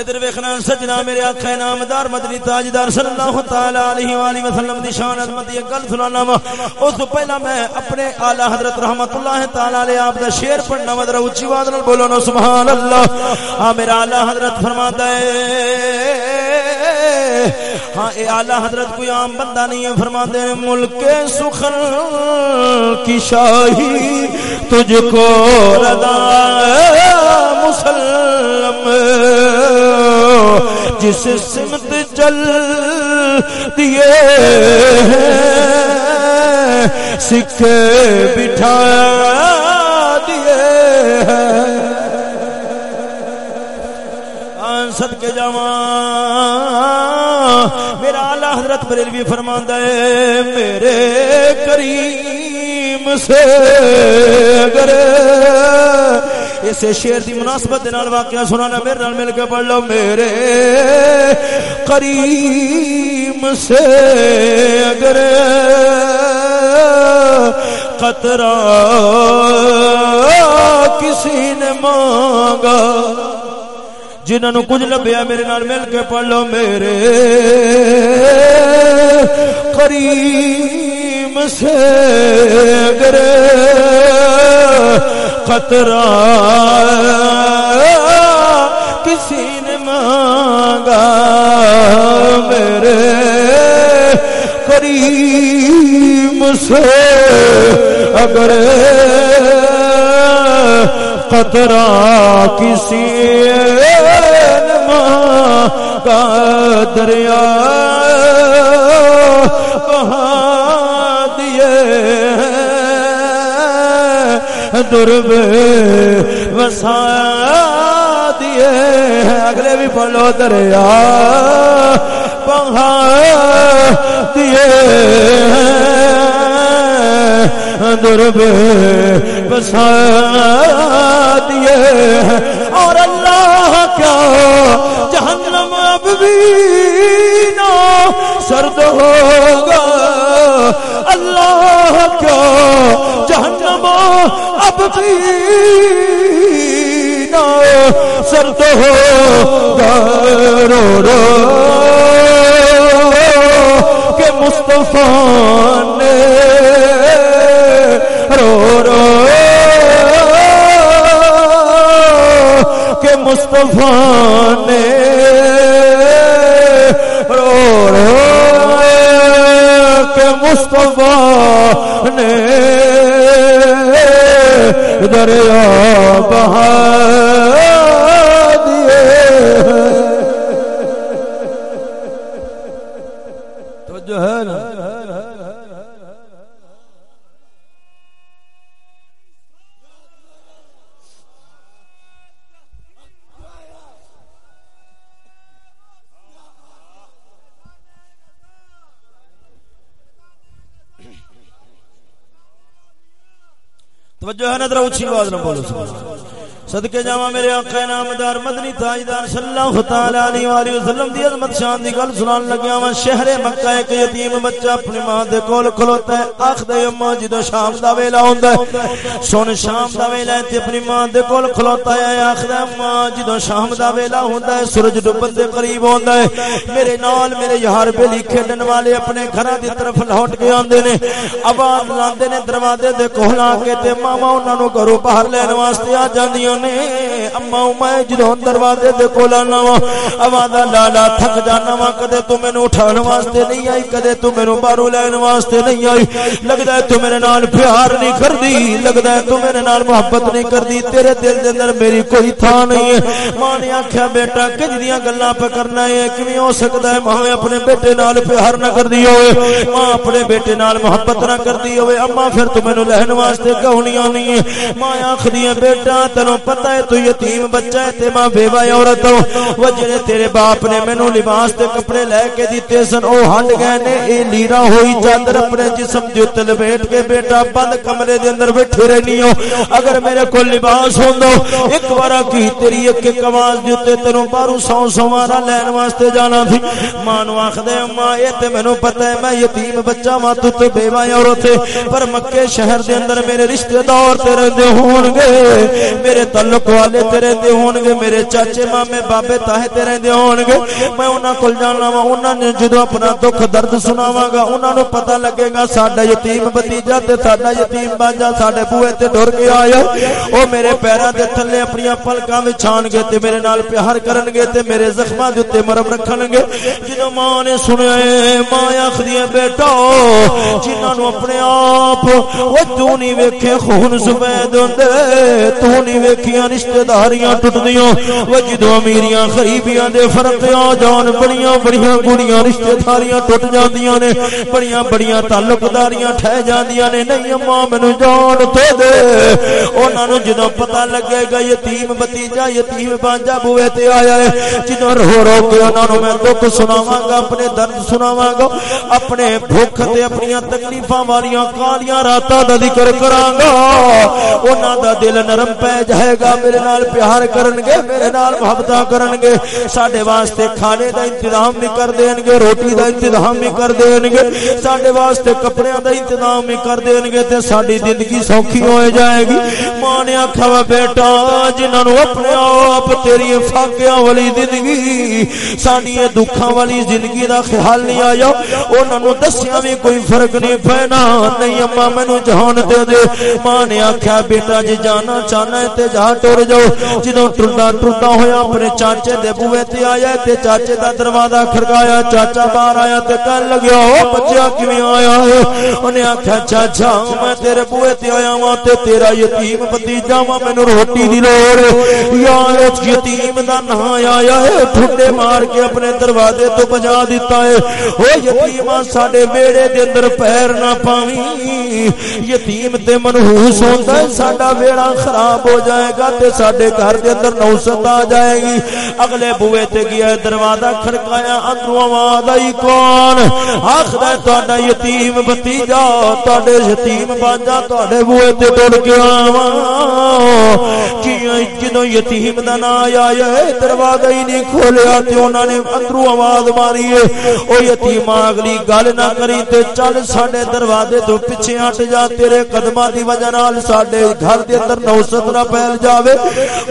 ادھر ویکھنا، سجنا میرے آقا نامدار مدنی تاجدار صلی اللہ تعالی علیہ والہ وسلم دی شان عظمت دی گل سنانا وا۔ اس تو پہلا میں اپنے اعلی حضرت رحمت اللہ تعالی علیہ آپ دا شعر پڑھنا وا، ذرا اونچی آواز نال بولو نا، سبحان اللہ۔ ہاں میرا اعلی حضرت فرماتا ہے۔ ہاں اے اعلی حضرت کوئی عام بندہ نہیں ہے، فرماتے ہیں، ملک سخن کی شاہی تجھ کو رضا مسلم، جس سمت چل دیے سکھ بٹھا دیے سد کے جوان میرا آلہ حضرت بریلوی فرماندہ ہے، میرے کریم سے اگر اسے شیر دی مناسبت نال واقعہ سنانا، میرے نال مل کے پڑھ لو، میرے کریم سے اگر قطرہ کسی نے مانگا، جنہوں کچھ لبیا، میرے نال مل کے پڑھ لو، میرے کریم سے اگر خطرہ کسی نے مانگا میرے کریم سے اگر قطرہ کسی کا دریا کہاں دیے درب وسا دیے اگلے بھی پڑھو دریا۔ کہاں دیے درب بسا دیے اور اللہ کیا جہنم اب بھی نہ سرد ہوگا۔ اللہ کیا جہنم اب کی سر تو ہو رو رو۔ کہ مصطفیٰ نے رو رو۔ کہ مصطفیٰ نے رو رو۔ کہ مصطفیٰ نے دریا بہا دیے۔ توجہ ہے نا ذرا اونچی آواز نہ بولو سبحان صدقے جاواں میرے آقا نامدار مدنی تاجدار صلی اللہ تعالی علیہ والہ وسلم دی عظمت شان دی گل سنان لگیا وا شہر مکہ ایک یتیم بچہ اپنی ماں دے کول کھلوتا ہے آکھدے اما جدو جی شام دا ویلا ہوندا ہے۔ سن شام دا ویلا تے اپنی ماں دے کول کھلوتا ہے آکھدا اما جدو جی شام دا ویلا ہوندا ہے، سورج ڈوبن دے قریب ہوندا ہے۔ میرے نال میرے یار بیلی کھیڈن والے اپنے گھراں دی طرف لوٹ کے آندے نے۔ آواز لاندے نے دروازے دے کول آ کے تے ماما انہاں نو گھروں باہر لین واسطے آ جاندیاں نے اما میں جدوں دروازے دے کول آنا وا لالا تھک جانا وا، کدے تو مینوں اٹھان واسطے نہیں آئی، کدے تو مینوں باہروں لین واسطے نہیں آئی۔ لگدا ہے تو میرے نال پیار نہیں کردی، لگدا ہے تو میرے نال محبت نہیں کردی۔ تیرے دل دے اندر میری کوئی تھا نہیں ہے۔ ماں نے آکھیا، بیٹا کجدیاں گلاں پہ کرنا ہے؟ کیویں ہو سکدا ہے؟ ماں اپنے بیٹے نال پیار نہ کردی ہوئے۔ ماں اپنے بیٹے نال محبت نہ کردی ہوئے۔ اما پھر تو مینوں لہن واسطے کہونیاں نہیں ہے؟ ماں آکھدی ہے بیٹا تینوں پتہ ہے، تو یتیم بچہ ہے، تے ماں بیوہ عورت وہ جڑے تیرے باپ نے مینوں لباس تے کپڑے لے کے دتے سن، او ہنڈ گئے نے، اے لیرا ہوئی چادر اپنے جسم دے تے لپیٹ کے بیٹا، بند کمرے دے اندر بیٹھے رہنی ہو۔ اگر میرے کول لباس ہوندا ایک بار کی تیری ایک ایک آواز دے تے تینوں بارو سو سوارا لین واسطے جانا تھی۔ ماں نو آکھدے اماں، اے تے مینوں پتہ ہے، میں یتیم بچہ ماں تو تے بیوہ عورت پر مکے شہر دے اندر میرے رشتہ دار تے رہندے ہون گے میرے تعلق والے تیرے دے ہون گے میرے چاچے، مامے، بابے تاہے تیرے دے ہون گے میں انہاں کول جانا وا، انہاں نے جدو اپنا دکھ درد سناواں گا، انہاں نو پتہ لگے گا، ساڈا یتیم بھتیجا تے ساڈا یتیم باجا، ساڈے بوئے تے ڈر کے آیا۔ او میرے پیراں دے تھلے اپنی پلکاں وچ چھان گے تے میرے نال پیار کرن گے تے میرے زخماں دے اوتے مرم رکھن گے جدو ماں نے سنیا اے، ماں آکھدی بیٹا، جنہاں نو اپنے آپ، او تو نہیں ویکھے، خون سفید ہوندے، تو نہیں ویکھے۔ ویکھیاں رشتہ داریاں ٹوٹدیاں وہ جدو امیریاں غریبیاں دے فرق آ جان، بڑیاں بڑیاں گڑیاں رشتہ داریاں ٹوٹ جاندیاں نے، بڑیاں بڑیاں تعلق داریاں ٹھہ جاندیاں نے، نہیں اماں مینوں جان تے دے۔ انہاں نو جدوں پتہ لگے گا یتیم بتیجا، یتیم بانجا بوئے تے آیا ہے، جدوں رو رو کے انہاں نو میں دکھ سناواں گا، اپنے درد سناواں گا، اپنے بھوک تے اپنی تکلیفاں والیاں کالیاں راتاں دا ذکر کراں گا۔ انہاں دا دل نرم پے جائے گا، میرے نال پیار کرن گے میرے نال محبت کرن گے ساڈے واسطے کھانے دا انتظام بھی کر دین گے روٹی دا انتظام بھی کر دین گے ساڈے واسطے کپڑے دا انتظام بھی کر دین گے تے ساڈی زندگی سوکھی ہو جائے گی۔ ماں نے آکھا بیٹا، جنہاں نو اپنے آپ تیری فاقیاں والی زندگی ساڈی دکھاں والی زندگی دا خیال نہیں آیا۔ انہاں نو دسیا بھی کوئی فرق نہیں پینا نہیں اما مینوں جہان دے دے۔ ماں نے آکھیا بیٹا جی جانا چاہنا ہے تے جا ٹر جاؤ۔ جدوں ٹردا ٹردا ہویا، اپنے چاچے دے بوئے تے آیا تے چاچے دا دروازہ کھڑکایا۔ چاچا باہر آیا تے کہن لگیا، او بچیا کیویں آیا ہے؟ اونے آکھیا، چاچا، میں تیرے بوئے تے آیا وا تے تیرا یتیم بھتیجا وا مینوں روٹی دی لوڑ یا اس یتیم دا نا آیا ہے۔ ٹھڈے مار کے اپنے دروازے تو بجا دیتا ہے۔ او یتیم ساڈے بیڑے دے اندر پیر نہ پاویں۔ یتیم تے منحوس ہوندا ہے، ساڈا بیڑا خراب ہو جائے گا تے ساڈے گھر دے اندر نوست آ جائے گی۔ اگلے بوئے تے گیا دروازہ کھڑکایا، اندروں آواز آئی، کون؟ آخدا ہے، تہاڈا یتیم بھتیجا، تہاڈے یتیم بانجا تہاڈے بوئے تے ٹر کے آواں۔ کی جدو یتیم دا نا آیا ہے، دروازہ ہی نہیں کھولیا تے انہاں نے اندروں آواز ماری ہے۔ او یتیم، اگلی گل نہ کری تے چل ساڈے دروازے تو پیچھے ہٹ جا، تیرے قدماں دی وجہ نال ساڈے گھر دے اندر نوست نہ پھیل جاوے۔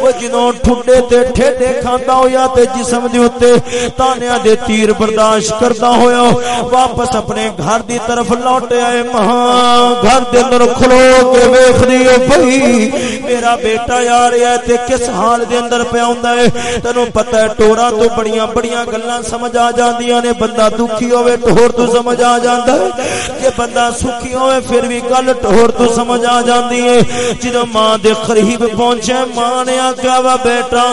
او جدوں ٹھڈے تے ٹھڈے کھاندا ہویا تے جسم دے اوتے تانیاں دے تیر برداشت کردا ہویا، واپس اپنے گھر دی طرف لوٹ آئے۔ مہاں، گھر دے اندر کھلو کے ویکھ دی بھئی، میرا بیٹا یار ہے تے کس حال دے اندر پیا ہوندا ہے؟ تینو پتہ ہے ٹورا تو بڑیاں بڑیاں گلاں سمجھ آ جاندیاں نے۔ بندہ دکھی ہوے ٹور تو سمجھ آ جاندا ہے۔ کہ بندہ سکھی ہوے پھر بھی گل ٹور تو سمجھ آ جاندی ہے۔ جدوں ماں دے قریب پہنچے ماں نے آکھیا بیٹا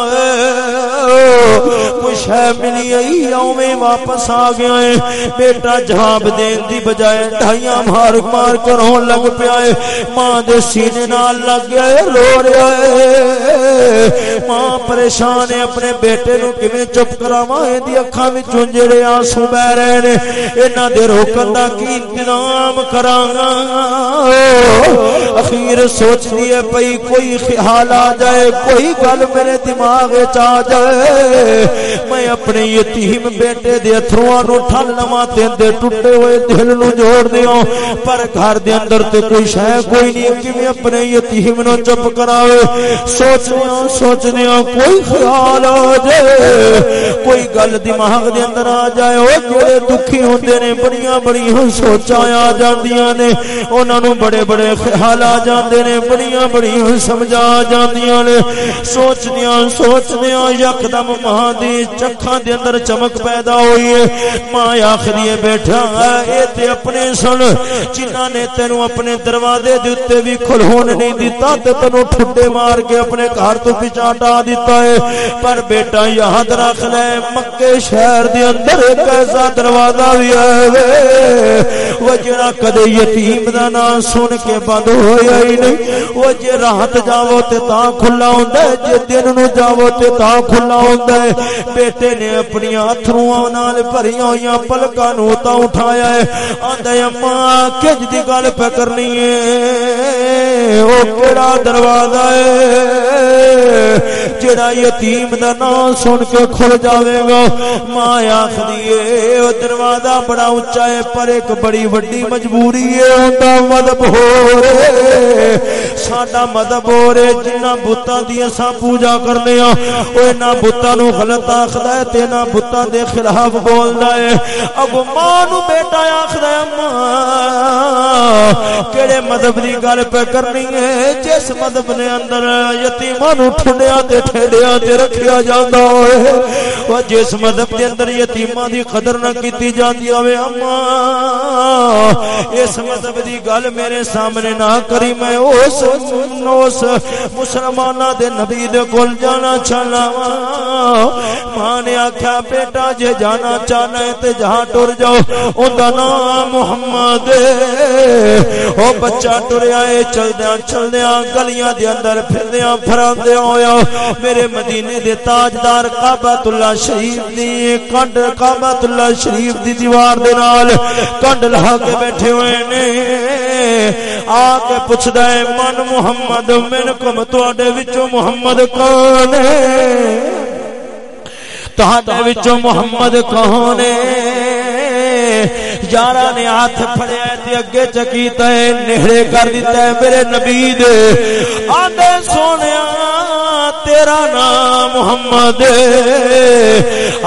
کچھ ملی ای اوویں واپس آ گیا ہے۔ بیٹا جواب دین دی بجائے ڈھائیاں مار مار کر ہون لگ پیا ہے۔ ماں دے سینے نال لگ گیا ہے، رو رہا ہے۔ ماں پریشان ہے، اپنے بیٹے نو کیویں چپ کراواں؟ ایں دی اکھاں وچ جڑے آنسو بہ رہے نے، انہاں دے روکن دا کی انتظام کراں؟ اخیر سوچ لیے پئی کوئی خیال آ جائے، کوئی گل میرے دماغ وچ آ جائے۔ میں اپنے یتیم بیٹے دے اتھرواں نو ٹھل لواں تے دے ٹٹے ہوئے دل نو جوڑ دیاں۔ پر گھر دے اندر تے کوئی شے کوئی نہیں، کیویں اپنے یتیم نو چپ کراوے؟ سوچنیاں سوچنیاں، کوئی خیال آ جائے۔ کوئی گل دماغ دے اندر آ جائے۔ او جڑے دکھی ہوندے نے، بڑیاں بڑیاں سوچاں آ جاندیاں نے۔ انہاں نو بڑے بڑے خیال آ جاندے نے، بڑیاں بڑیاں سمجھا آ جاندیاں نے سوچنیاں سوچنیاں یکدم ماں دی چکھاں دے اندر چمک پیدا ہوئی ہے۔ ماں آخری بیٹھا اے تے اپنے سن، جنہاں نے تینو اپنے دروازے دے اوتے بھی کھلون نہیں دیتا، تے تینو ٹھڈے مار کے اپنے گھر تو پیچھے ہٹا دیتا ہے۔ پر بیٹا، یاد رکھ لے، مکے شہر دے اندر ایک ایسا دروازہ بھی ہے۔ وہ جڑا کدے یتیم دا نام سن کے بند ہویا ہی نہیں۔ وہ جے رات جاؤ تے تا کھلا ہوندا ہے، جے دن نو جاؤ تے تا کھلا ہوندا ہے۔ بیٹے نے اپنی اتھرواں نال بھریاں ہویاں پلکاں نو تا اٹھایا ہے۔ آندا ہے ماں، کج دی گل پہ کرنی ہے۔ او کیڑا دروازہ ہے؟ جڑا یتیم دا نام سن کے کھل جاوے گا۔ ماں آخری ہے، او دروازہ بڑا اونچا ہے، پر ایک بڑی وڈی مجبوری ہے اوندا مذہب ہو رے ساڈا مذہب ہو رے جنہ بتاں دی اساں پوجا کرنے ہاں او انہاں بتاں نو غلط آکھدا ہے تے انہاں بتاں دے خلاف بولدا ہے اگو ماں نو بیٹا آکھدا ہے ماں کیڑے مذہب دی گل پہ کرنی ہے جس مذہب نے اندر یتیماں نو ٹھڈیا تے ٹھڈیا تے رکھیا جاندا ہوئے او جس مذہب دے اندر یتیماں دی قدر نہ کیتی جاندی ہوے اماں اس مذہب دی گل میرے سامنے نہ کری میں اس اس دے نبی دے کول جانا چاہنا ماں نے آکھیا، بیٹا، جے جانا چاہنا ہے تے جہاں ٹر جاؤ اوندا نام محمد او بچہ ٹریا اے چلدیاں چلدیاں، گلیاں دے اندر پھردیاں پھراندے ہویا۔ میرے مدینے دے تاجدار کعبۃ اللہ شریف دی، کنڈ کعبۃ اللہ شریف دی دیوار دے نال کنڈ لا کے بیٹھے ہوئے نے۔ آ کے پوچھدا ہے، من محمد، من کم تو تواڈے وچوں محمد کون ہے؟ وچوں محمد کون ہے؟ نے ہاتھ پھڑیا تے اگے چکیتا ہے نیڑے کر دیتا ہے میرے نبی دے۔ آندے سونیا، تیرا نام محمد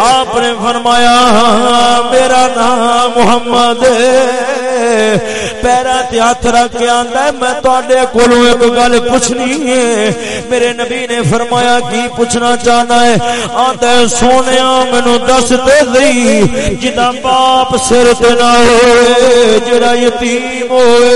آپ نے فرمایا ہاں، میرا نام محمد پیرا تے ہاتھ رکھ کے آندا ہے میں تواڈے کولوں ایک گل پوچھنی ہے میرے نبی نے فرمایا کی پوچھنا چاہنا ہے آندا ہے سونیا مینوں دس دے دئی جدا باپ سر تے نہ ہوئے جڑا یتیم ہوئے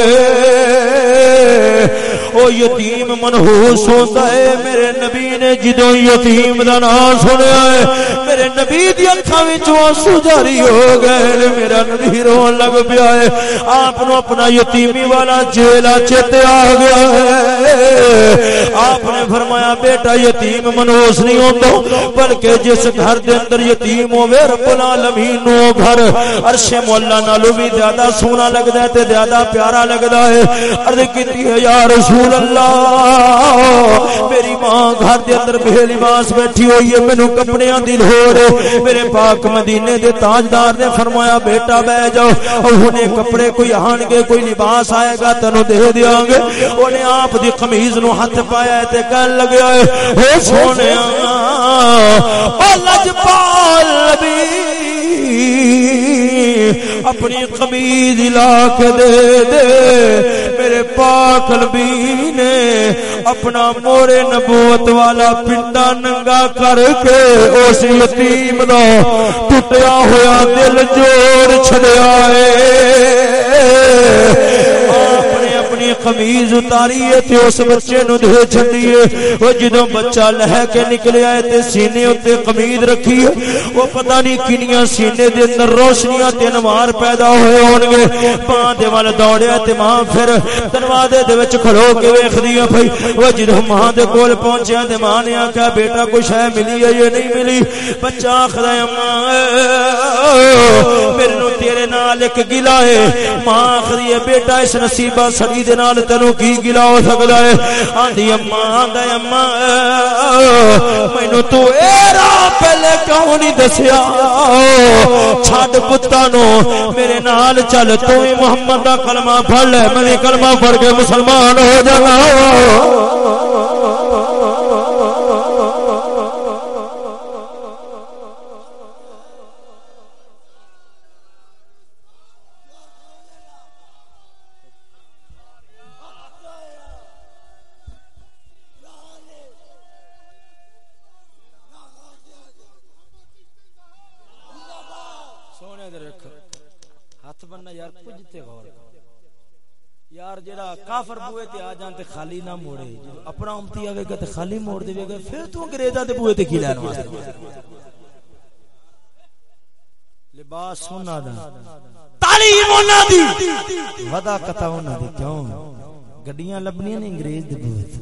او یتیم منحوس ہوتا ہے۔ میرے نبی نے جدو یتیم دا نام سنیا ہے، میرے نبی دی اکھاں وچ آنسو جاری ہو گئے میرا نبی رون لگ پیا ہے۔ آپ نو اپنا یتیمی والا جیلا چیتے آ گیا ہے۔ آپ نے فرمایا، بیٹا، یتیم منحوس نہیں ہوتا، بلکہ جس گھر دے اندر یتیم ہوے رب العالمین نو گھر۔ عرش مولا نالو بھی زیادہ سونا لگدا ہے تے زیادہ پیارا لگدا ہے۔ عرض کیتی ہے، یا رسول رسول اللہ، میری ماں گھر دے اندر بے لباس بیٹھی ہوئی ہے، مینوں کپڑیاں دی لوڑ ہے۔ میرے پاک مدینے دے تاجدار نے فرمایا، بیٹا بیٹھ جاؤ۔ اونے کپڑے کوئی آن گے کوئی لباس آئے گا تینو دے دیاں گے۔ اونے آپ دی قمیض نو ہاتھ پایا تے کہن لگیا ہے او سونیا، او لجپال نبی۔ اپنی قمیض لا کے دے دے۔ میرے پاک نبی نے اپنا مورے نبوت والا پنڈا ننگا کر کے اس یتیم دا ٹوٹیا ہوا دل جوڑ چھڑیا ہے۔ اپنی قمیض اتاری ہے تے اس بچے نو دے چھڈی ہے۔ او جدوں بچہ لہ کے نکلیا ہے تے سینے اتے قمیض رکھی ہے او پتہ نہیں کنیاں سینے دے اندر روشنیاں تے انوار پیدا ہوئے ہون گے۔ ماں دے ول دوڑیا تے ماں پھر دروازے دے وچ کھڑو کے ویکھدی ہے بھائی او جدوں ماں دے کول پہنچیا تے ماں نے آکھیا، بیٹا کوئی شے ملی ہے یا نہیں ملی؟ بچہ آکھدا ہے، ماں، میرے نو تیرے نال ایک گلا ہے۔ ماں آکھدی ہے، بیٹا، اس نصیبہ سڑی دے نال تینو کی گلا ہو سکدا ہے؟ آندی اما آندا اما مینوں تو اے راہ پہلے کیوں نہیں دسیا؟ چھڈ پتاں نو میرے نال چل تو ہی محمد دا کلمہ پڑھ لے، میں کلمہ پڑھ کے مسلمان ہو جاواں کافر بوئے تے آ جان تے خالی نہ موڑے۔ اپنا امتی آوے گا تے خالی موڑ دے گا، پھر تو انگریزاں دے بوئے تے کی لین واسطے؟ لباس سونا دا۔ تعلیم انہاں دی۔ ودا کتا انہاں دی۔ کیوں؟ گڈیاں لبنیاں نے انگریز دے بوئے تے۔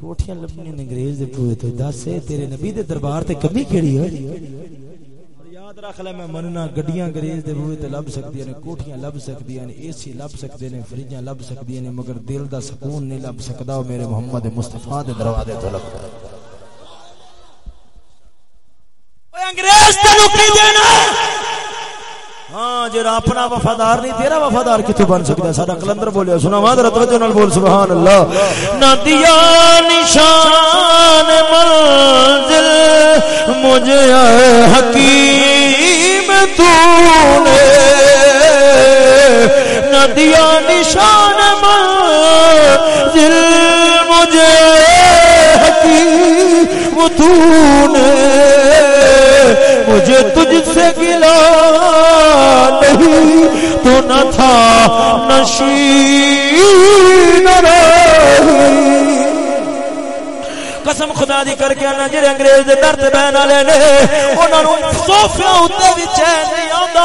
کوٹھیاں لبنیاں نے انگریز دے بوئے تے۔ دس تیرے نبی دے دربار تے کمی کیڑی ہوئی؟ یاد رکھ لے میں مننا گڈیاں گریز دے بوئے تے لب سکدیاں نے، کوٹھیاں لب سکدیاں نے، اے سی لب سکدے نے، فریجاں لب سکدیاں نے، مگر دل دا سکون نہیں لب سکدا او میرے محمد مصطفی دے دروازے تو لب۔ اوے انگریز تینو کی دینا؟ ہاں جی جڑا اپنا وفادار نہیں، تیرا وفادار کتھوں بن سکدا ساڈا کلندر بولیا سنا وا حضرت توجہ نال بول سبحان اللہ نہ دیا نشان منزل مجھے حکیم تو نے نہ دیا نشان منزل مجھے حکیم تو نے مجھے تجھ سے گلا نہیں تو نہ تھا نشین رہی۔ قسم خدا دی کر کے انا جڑے انگریز دے درد بہن والے نے، انہاں نو صوفے اوتے وی چین نہیں آندا۔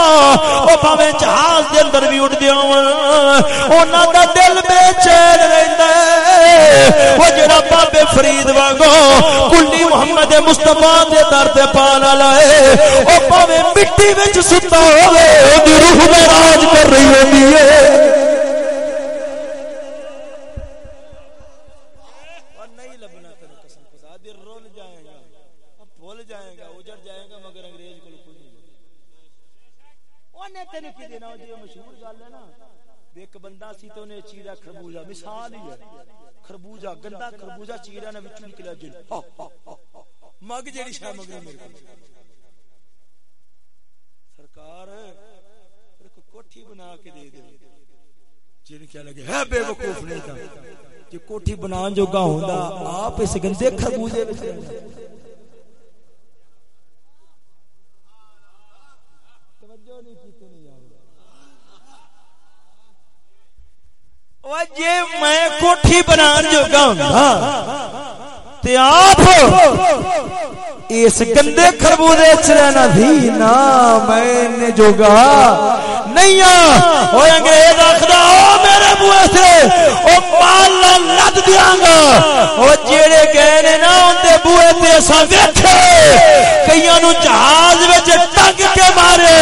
او بھاویں جہاز دے اندر بھی اڑ دیاں ہاں۔ انہاں دا دل بے چین رہندا ہے۔ او جڑا بابے فرید وانگو، کلی محمد مصطفی دے در تے پال والا ہے۔ او بھاویں مٹی وچ ستا ہوے او دی روح میں راج کر رہی ہوندی ہے۔ تین کی دینا جی مشہور گل ہے نا ایک بندہ سی تو نے چیرا خربوزہ، مثال ہی ہے، خربوزہ، گندا خربوزہ چیرا نے وچوں نکلا جن۔ مگ جیڑی شے مگر میرے کو سرکار ایک کوٹھی بنا کے دے دے۔ جن کیا لگے، ہے بے وقوف نہیں تھا۔ کہ کوٹھی بنان جوگا ہوندا، آپ اس گندے خربوزے وچ جی میں کوٹھی بنا جوگا ہوں تے آپ اس گندے خربوزے چ رہنا تھی نا، میں نے جوگا نہیں او انگریز آخدا، او میرے بوئے سے او مال لد دیاں گا۔ او جڑے گئے نے نا اون دے بوئے تے اساں ویکھے۔ کئیاں نو جہاز وچ ٹنگ کے مارے،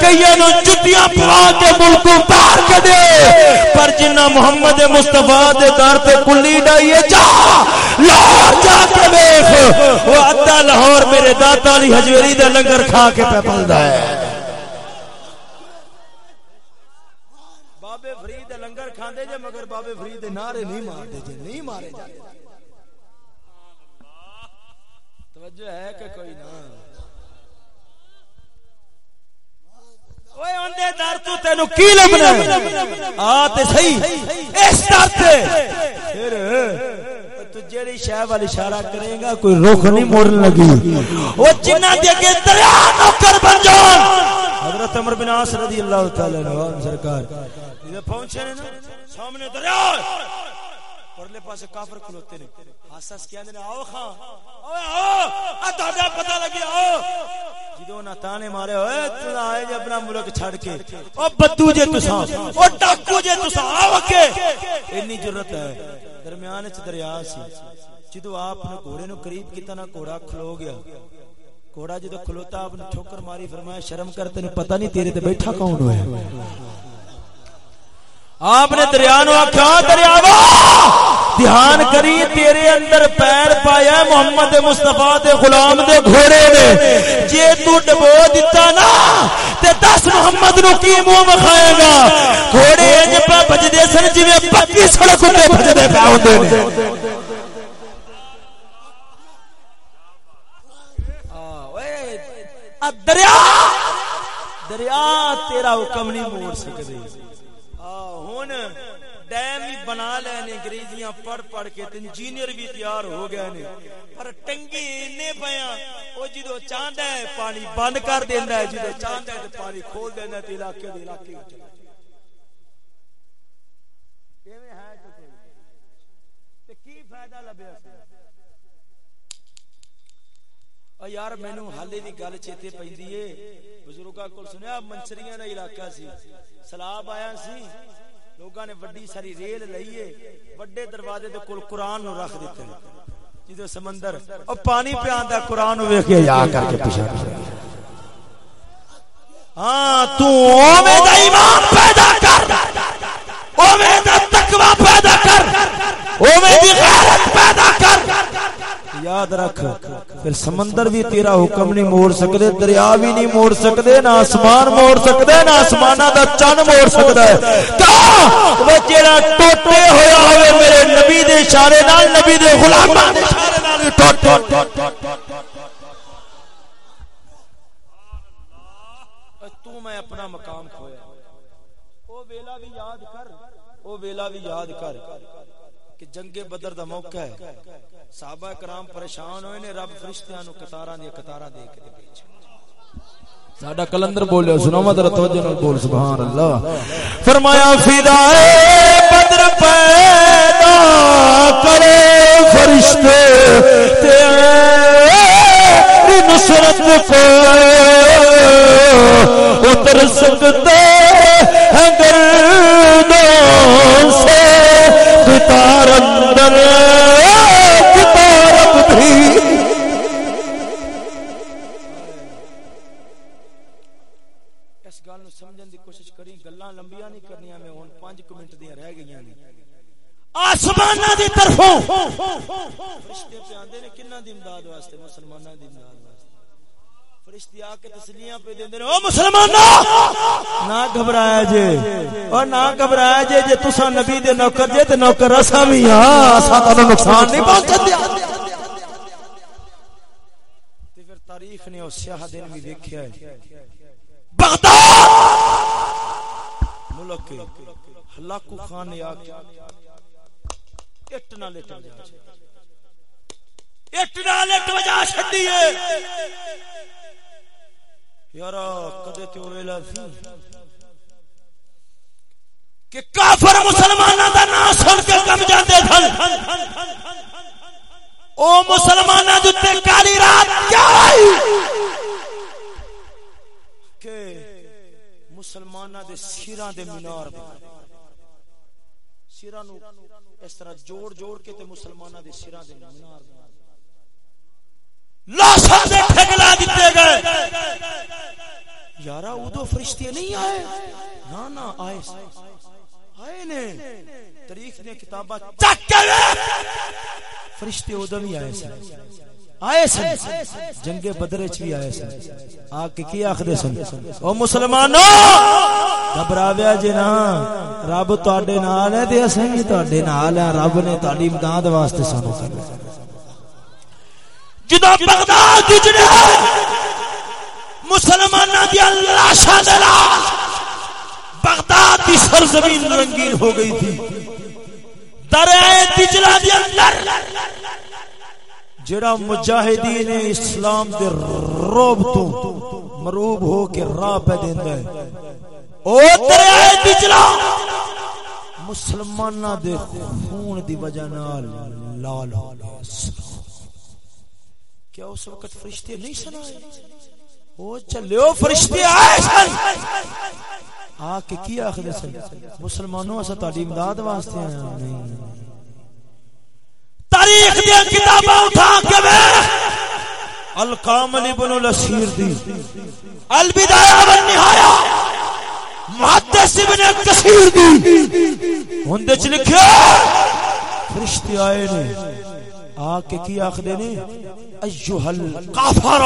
کئیاں نو جُتیاں پوا کے ملکوں باہر کڈے۔ پر جنہ محمد مصطفی دے در تے کلی ڈائیے، جا، لاہور جا کے ویخ وہ ادھا لاہور میرے داتا علی حجویری دا لنگر کھا کے پہ پلدا ہے۔ بابے فرید لنگر کھاندے جے مگر بابے فرید نعرے نہیں جے نہیں مارے جاتے۔ توجہ ہے کہ کوئی نہ۔ در تو تینو کی لبنا آ تے صحیح۔ اس در تے۔ پھر تو جیڑی شے والی اشارہ کرے گا کوئی رخ نہیں مڑن لگی۔ او جنہ دے اگے دریا نوکر بن جان۔ حضرت عمر بن عاص رضی اللہ تعالی عنہ سرکار۔ جے پہنچے نا، سامنے دریا پرلے پاسے کافر کھلوتے نے حساس کیا نے آؤ خاں اوے آؤ ا تہاڈا پتہ لگیا، آؤ۔ جدوں نہ تانے مارے ہوئے تو آئے جے اپنا ملک چھڑ کے۔ او بدو جے تساں، او ڈاکو جے تساں آو کے۔ اتنی جرت ہے۔ درمیان وچ دریا سی۔ جدوں آپ نے گھوڑے نو قریب کیتا، نہ گھوڑا کھلو گیا۔ گھوڑا جدو کھلوتا، آپ نے ٹھوکر ماری، فرمایا، شرم کر، تینوں پتہ نہیں تیرے تے بیٹھا کون ہوئے آپ نے دریا نو آخیا دریا دھیان کری، تیرے اندر پیر پایا محمد مستفا دے غلام دے گھوڑے نے جے تو ڈبو دیتا نا، تے دس محمد نو کی منہ مکھائے گا؟ گھوڑے انج پہ بجدے سن، جویں پکی سڑک تے بجدے پے ہوندے نے۔ دریا! دریا تیرا حکم نہیں موڑ سکتے ہوں ڈیم بھی بنا لے نے انگریزیاں پڑھ پڑھ کے انجینئر بھی تیار ہو گئے نے۔ پر ٹنگی اینے پیا او جدو چاہندا ہے پانی بند کر دیندا ہے، جدو چاہندا ہے تے پانی کھول دیندا ہے تے علاقے دے علاقے وچ کیویں ہے تو تے کی فائدہ لبیا سی او یار مینوں حالے دی گل چیتے پیندی ہے۔ بزرگاں کول سنیا، منچریاں دا علاقہ سی سلاب آیا سی۔ لوگاں نے وڈی ساری ریل لئیے وڈے دروازے دے کول قرآن نو رکھ دیتے جے سمندر، او پانی پہ آندا قرآن نو ویکھ کے یا کر کے پیچھے۔ ہاں تو اوویں دا ایمان پیدا کر، اوویں دا تقوی پیدا کر، اوویں دی غیرت پیدا کر۔ یاد رکھ، پھر سمندر بھی تیرا حکم نہیں موڑ سکتے، دریا بھی نہیں موڑ سکتے، نہ آسمان موڑ سکتے، نہ آسمان دا چن موڑ سکتا ہے۔ وہ جیڑا ٹوٹے ہویا ہوئے میرے نبی دے اشارے نال، نبی دے غلاماں دے اشارے نال ٹوٹ میں اپنا مقام کھویا۔ او ویلا بھی یاد کر، او ویلا بھی یاد کر کہ جنگ بدر دا موقع ہے۔ صحابہ کرام پریشان ہوئے نے، رب فرشتیاں نو قطاراں دی قطاراں دے کے بھیج ساڈا کلندر بولیا، سنو مت توجہ نال بول سبحان اللہ فرمایا فدائے بدر پیدا کرے فرشتے تیری نصرت کو اتر سکتے ہیں گردوں سے، قطار اندر۔ آسمان دی طرفوں۔ فرشتے پہ آندے نے کنا دی امداد واسطے؟ مسلماناں دی امداد واسطے۔ فرشتے آ کے تسلیاں پہ دیندے نے او مسلماناں! نہ گھبرایا جے۔ او نہ گھبرایا جے جے تساں نبی دے نوکر جے، تے نوکر اساں وی ہاں۔ اساں تانوں نقصان نہیں پہنچن دیا۔ تے تاریخ نے او سیاہ دن بھی دیکھیا ہے۔ بغداد! ملک ہلاکو خان نے آ کے اٹ نہ لٹ وجا اٹ نہ لٹ وجا چھڈی ہے۔ یار کدے تے ویلا سی؟ کہ کافر مسلماناں دا نام سن کے کم جاندے سن۔ او مسلماناں دے کالی رات کیا آئی کہ مسلماناں دے سیراں دے مینار سیراں نو اس طرح جوڑ جوڑ کے تے مسلماناں دے سراں دے مینار بنا لاشاں دے ٹھگلا دتے گئے۔ یارا اودو فرشتے نہیں آئے؟ نا نا آئے۔ آئے نے۔ تاریخ نے کتاباں چک کے فرشتے اودو بھی آئے۔ سن آئے سن۔ جنگ بدر چ بھی آئے سن۔ آ کے کی آخدے سن؟ او مسلمانوں گھبراویا جی نا رب تواڈے نال ہے تے اسیں بھی تواڈے نال ہیں۔ رب نے تہاڈی امداد واسطے سانو بغداد مسلماناں دی بغداد دی سرزمین رنگین ہو گئی تھی۔ اندر جڑا مجاہدین اسلام دے روب تو مروب ہو کے راہ پہ دیندا ہے۔ او دریائے دجلہ! مسلماناں دے خون دی وجہ نال لال ہو گیا۔ کیا اس وقت فرشتے نہیں سنائے؟ او چلیو فرشتے آئے سن۔ آ کے کی آخر سن؟ مسلمانوں اسا تہاڈی امداد واسطے آیا نہیں تاریخ دی کتاباں اٹھا کے ویکھ الکامل ابن الاسیر دی۔ البدایہ والنہایہ محدث ابن کثیر دی۔ ہن دے چ لکھیا فرشتے آئے نے۔ آ کے کی آخدے نے؟ ایھا الکافر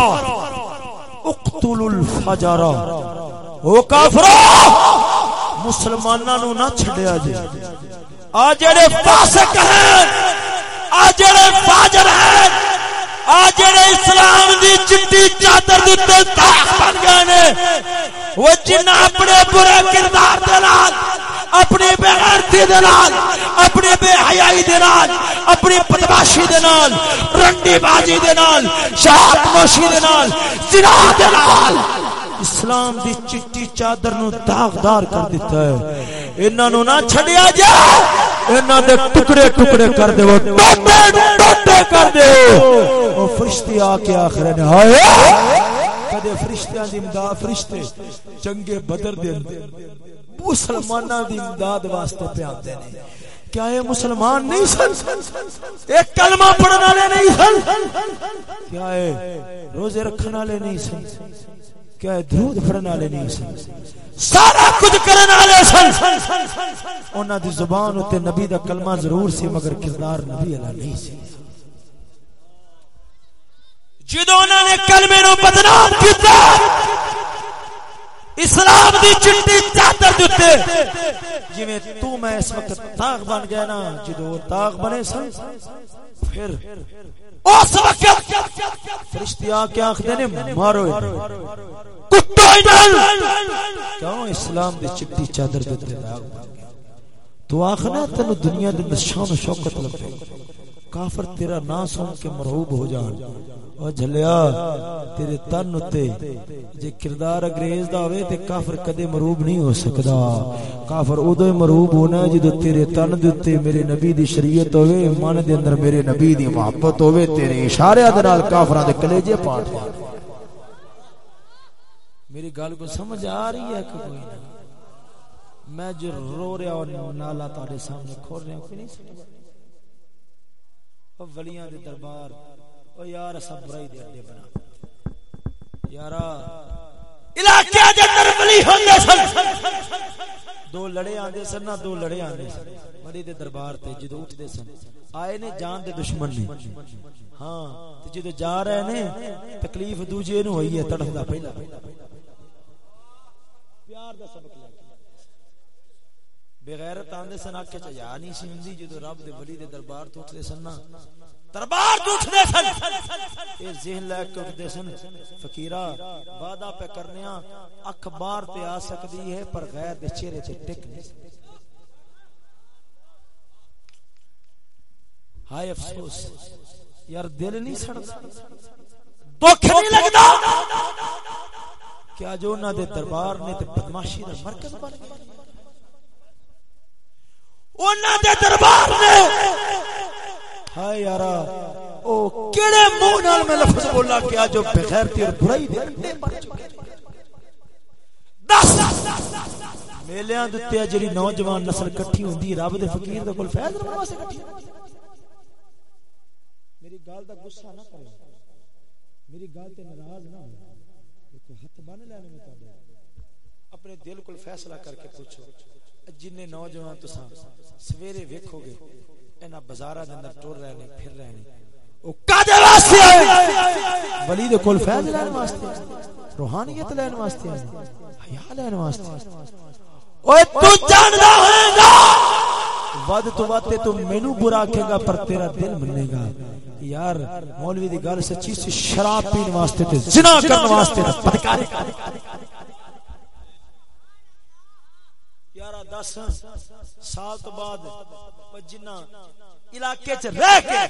اقتل الفجر او کافر مسلماناں نو نہ چھڈیا جے۔ آ جڑے فاسق ہیں۔ جڑے فاجر ہیں، آ اسلام دی چٹی چادر دتے تاخ بن گئے نے۔ وہ جن اپنے برے کردار دے نال، اپنی بے غیرتی دے نال، اپنی بے حیائی دے نال، اپنی بدماشی دے نال، رنڈی بازی دے نال شہاد نوشی دے نال، زنا دے نال۔ اسلام دی چٹی چادر نو داغدار کر دیتا ہے۔ انہاں نو نہ چھڈیا جا۔ انہاں دے ٹکڑے ٹکڑے کر دے۔ وہ ٹوٹے ٹوٹے کر دے۔ او فرشتے آ کے آخر نے ہائے۔ کدے فرشتیاں دی امداد، فرشتے جنگ بدر دے مسلماناں دی امداد واسطے پہ آتے نے کیا یہ مسلمان نہیں سن؟ ایک کلمہ پڑھنے والے نہیں سن؟ کیا ہے روزے رکھنے والے نہیں سن؟ کہ درود پڑھن والے نہیں سن۔ سارا کچھ کرن والے سن۔ انہاں دی زبان تے نبی دا کلمہ ضرور سی، مگر کردار نبی علیہ نہیں سی۔ جدوں انہاں نے کلمے نو بدنام کیتا اسلام دی چٹی چادر دتے جویں تو میں اس وقت تاغ بن گیا نا، جدوں تاغ بنے سن، پھر اس وقت فرشتے آ کے آخدے نے، مارو کیوں اسلام دی چٹی چادر دے تو آخنا تین دنیا دے شان و شوکت لگے کافر تیرا نا سن کے مرعوب ہو جان۔ او جھلیا تیرے تن تے جے کردار انگریز دا ہوے تے کافر کدے مرعوب نہیں ہو سکدا کافر اودوں مرعوب ہونا ہے جدوں تیرے تن دے تے میرے نبی دی شریعت ہوے من دے اندر میرے نبی دی محبت ہوے تیرے اشارے دے نال کافراں دے کلیجے پاٹ میری گل کو سمجھ آ رہی ہے کہ کوئی نہیں میں جو رو رہا اور نالا تارے سامنے کھول رہا ہوں کہ نہیں سمجھ ولیاں دے دربار او یار دے بنا۔ یارا علاقے دے اندر ولی ہوندے سن۔ دو لڑے آندے سن نہ دو لڑے آندے سن۔ دے دربار تے جدوں اٹھدے سن۔ آئے نے جان دے دشمن نے۔ ہاں تے جدوں جا رہے نے تکلیف دوجے نو ہوئی ہے تڑفدا پہلا۔ پیار دا سبق لے بغیرت آندے سن آکے چا یا نہیں سی ہوندی جدو رب دے ولی دے دربار تو اٹھدے سن نا۔ دربار تو اٹھدے سن۔ اے ذہن لے کے اٹھدے سن فقیرہ وعدہ پہ کرنیاں اخبار تے آ سکدی ہے پر غیر دے چہرے تے ٹک نہیں ہائے افسوس یار دل نہیں سڑتا۔ دکھ نہیں لگدا کیا جو انہاں دے دربار نے تے بدماشی دا مرکز بن گیا۔ انہاں دے دربار نے ہائے یارا، او کیڑے منہ نال میں لفظ بولا کیا جو بغیرتی اور برائی دے انڈے مر چکے دس! میلیاں دتے جڑی نوجوان نسل کٹھی ہوندی، رب دے فقیر دے کول فیض رہن واسطے کٹھی میری گل دا غصہ نہ کرے۔ میری گل تے ناراض نہ ہو۔ ہاتھ بن لینے میں تابے اپنے دل کو فیصلہ کر کے پوچھو جن نوجوان تو سویرے ویکھو گے اینا بازارہ دے اندر ٹور رہے نے، پھر رہے نے۔ کدے واسطے آئے؟ ولی دے کول فیض لین واسطے روحانیت لین واسطے آئے، حیا لین واسطے اوے تو جاندا ہے گا ود تو ود تے تو مینوں برا کہے گا، پر تیرا دل منے گا۔ یار، مولوی دی گل سچی سی، شراب پین واسطے تے زنا کرن واسطے تے یارا دس سال تو بعد جنہ علاقے چ رہ کے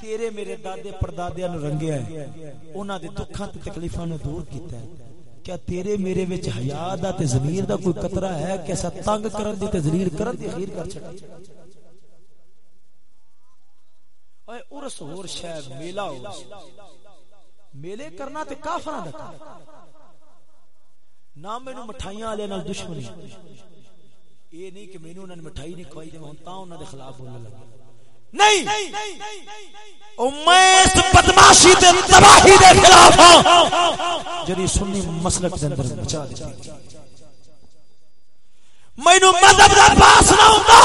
تیرے میرے دادے پردادے نو رنگیا ہے، انہاں دے دکھاں تے تکلیفاں نو دور کیتا ہے۔ کیا تیرے میرے وچ حیا دا تے ضمیر دا کوئی قطرہ ہے؟ کہ ایسا تنگ کرن دی تے ذلیل کرن دی خیر کر چھڑا۔ اے ارس ہور شے میلا ہو، میلے کرنا تے کافراں دا کام۔ نہ مینوں مٹھائیاں والے نال دشمنی۔ یہ نہیں کہ مینوں انہاں نے مٹھائی نہیں کھوائی تے ہن تاں انہاں دے خلاف بولن لگا۔ نہیں! او میں اس بدماشی تے تباہی دے خلاف ہاں۔ جڑی سنی مسلک دے اندر بچا دیتی مینوں مذہب دا پاس نہ ہوندا۔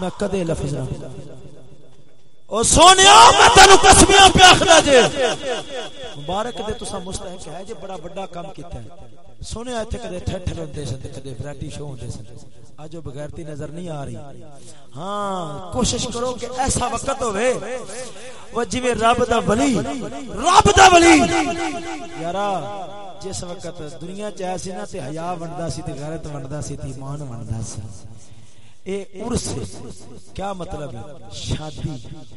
میں کدے لفظ نہ او سونیا، میں تینو قسمیاں پہ آخدا جے۔ مبارک دے تساں مستحق ہے جے بڑا بڑا کام کیتا ہے۔ سنیا اتنے کدے ٹھٹر ہوندے سن تے کدے ویرائٹی شو ہوندے سن۔ اج او بغیرتی نظر نہیں آ رہی۔ ہاں کوشش کرو کہ ایسا وقت ہوے وہ جویں رب دا ولی، رب دا ولی۔ یارا، جس وقت دنیا چ ایسی نا تے حیا ونڈدا سی تے غیرت ونڈدا سی تے ایمان ونڈدا سی۔ اے عرس کیا مطلب ہے؟ شادی۔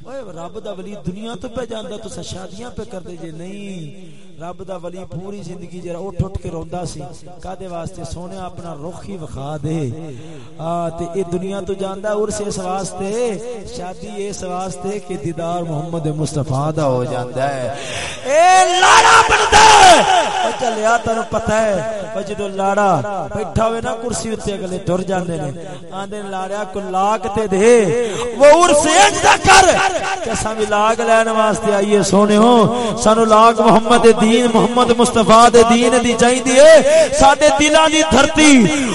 اوے رب دا ولی دنیا تو پہ جاندا تو شادیاں پہ کر دے جے نہیں۔ رب دا ولی پوری زندگی جرا اٹھ اٹھ کے روندا سی۔ کادے واسطے سونے اپنا رخ ہی وکھا دے۔ آ، تے اے دنیا تو جاندا عرس اس واسطے، شادی اس واسطے کہ دیدار محمد مصطفی دا ہو جاندا ہے۔ اے لاڑا بندا! او چلیا تینو پتہ ہے او جدوں لاڑا بیٹھا ہوئے نا کرسی تے اگلے ٹر جاندے نے آندے لاڑیا کو لاگ تے دے وہ عرس اج کر کہ اساں وی لاگ لین واسطے آئیے سونے ہو سانو لاگ محمد دین محمد مصطفی دے دین دی چاہیندی ہے ساڈے دلاں دی دھرتی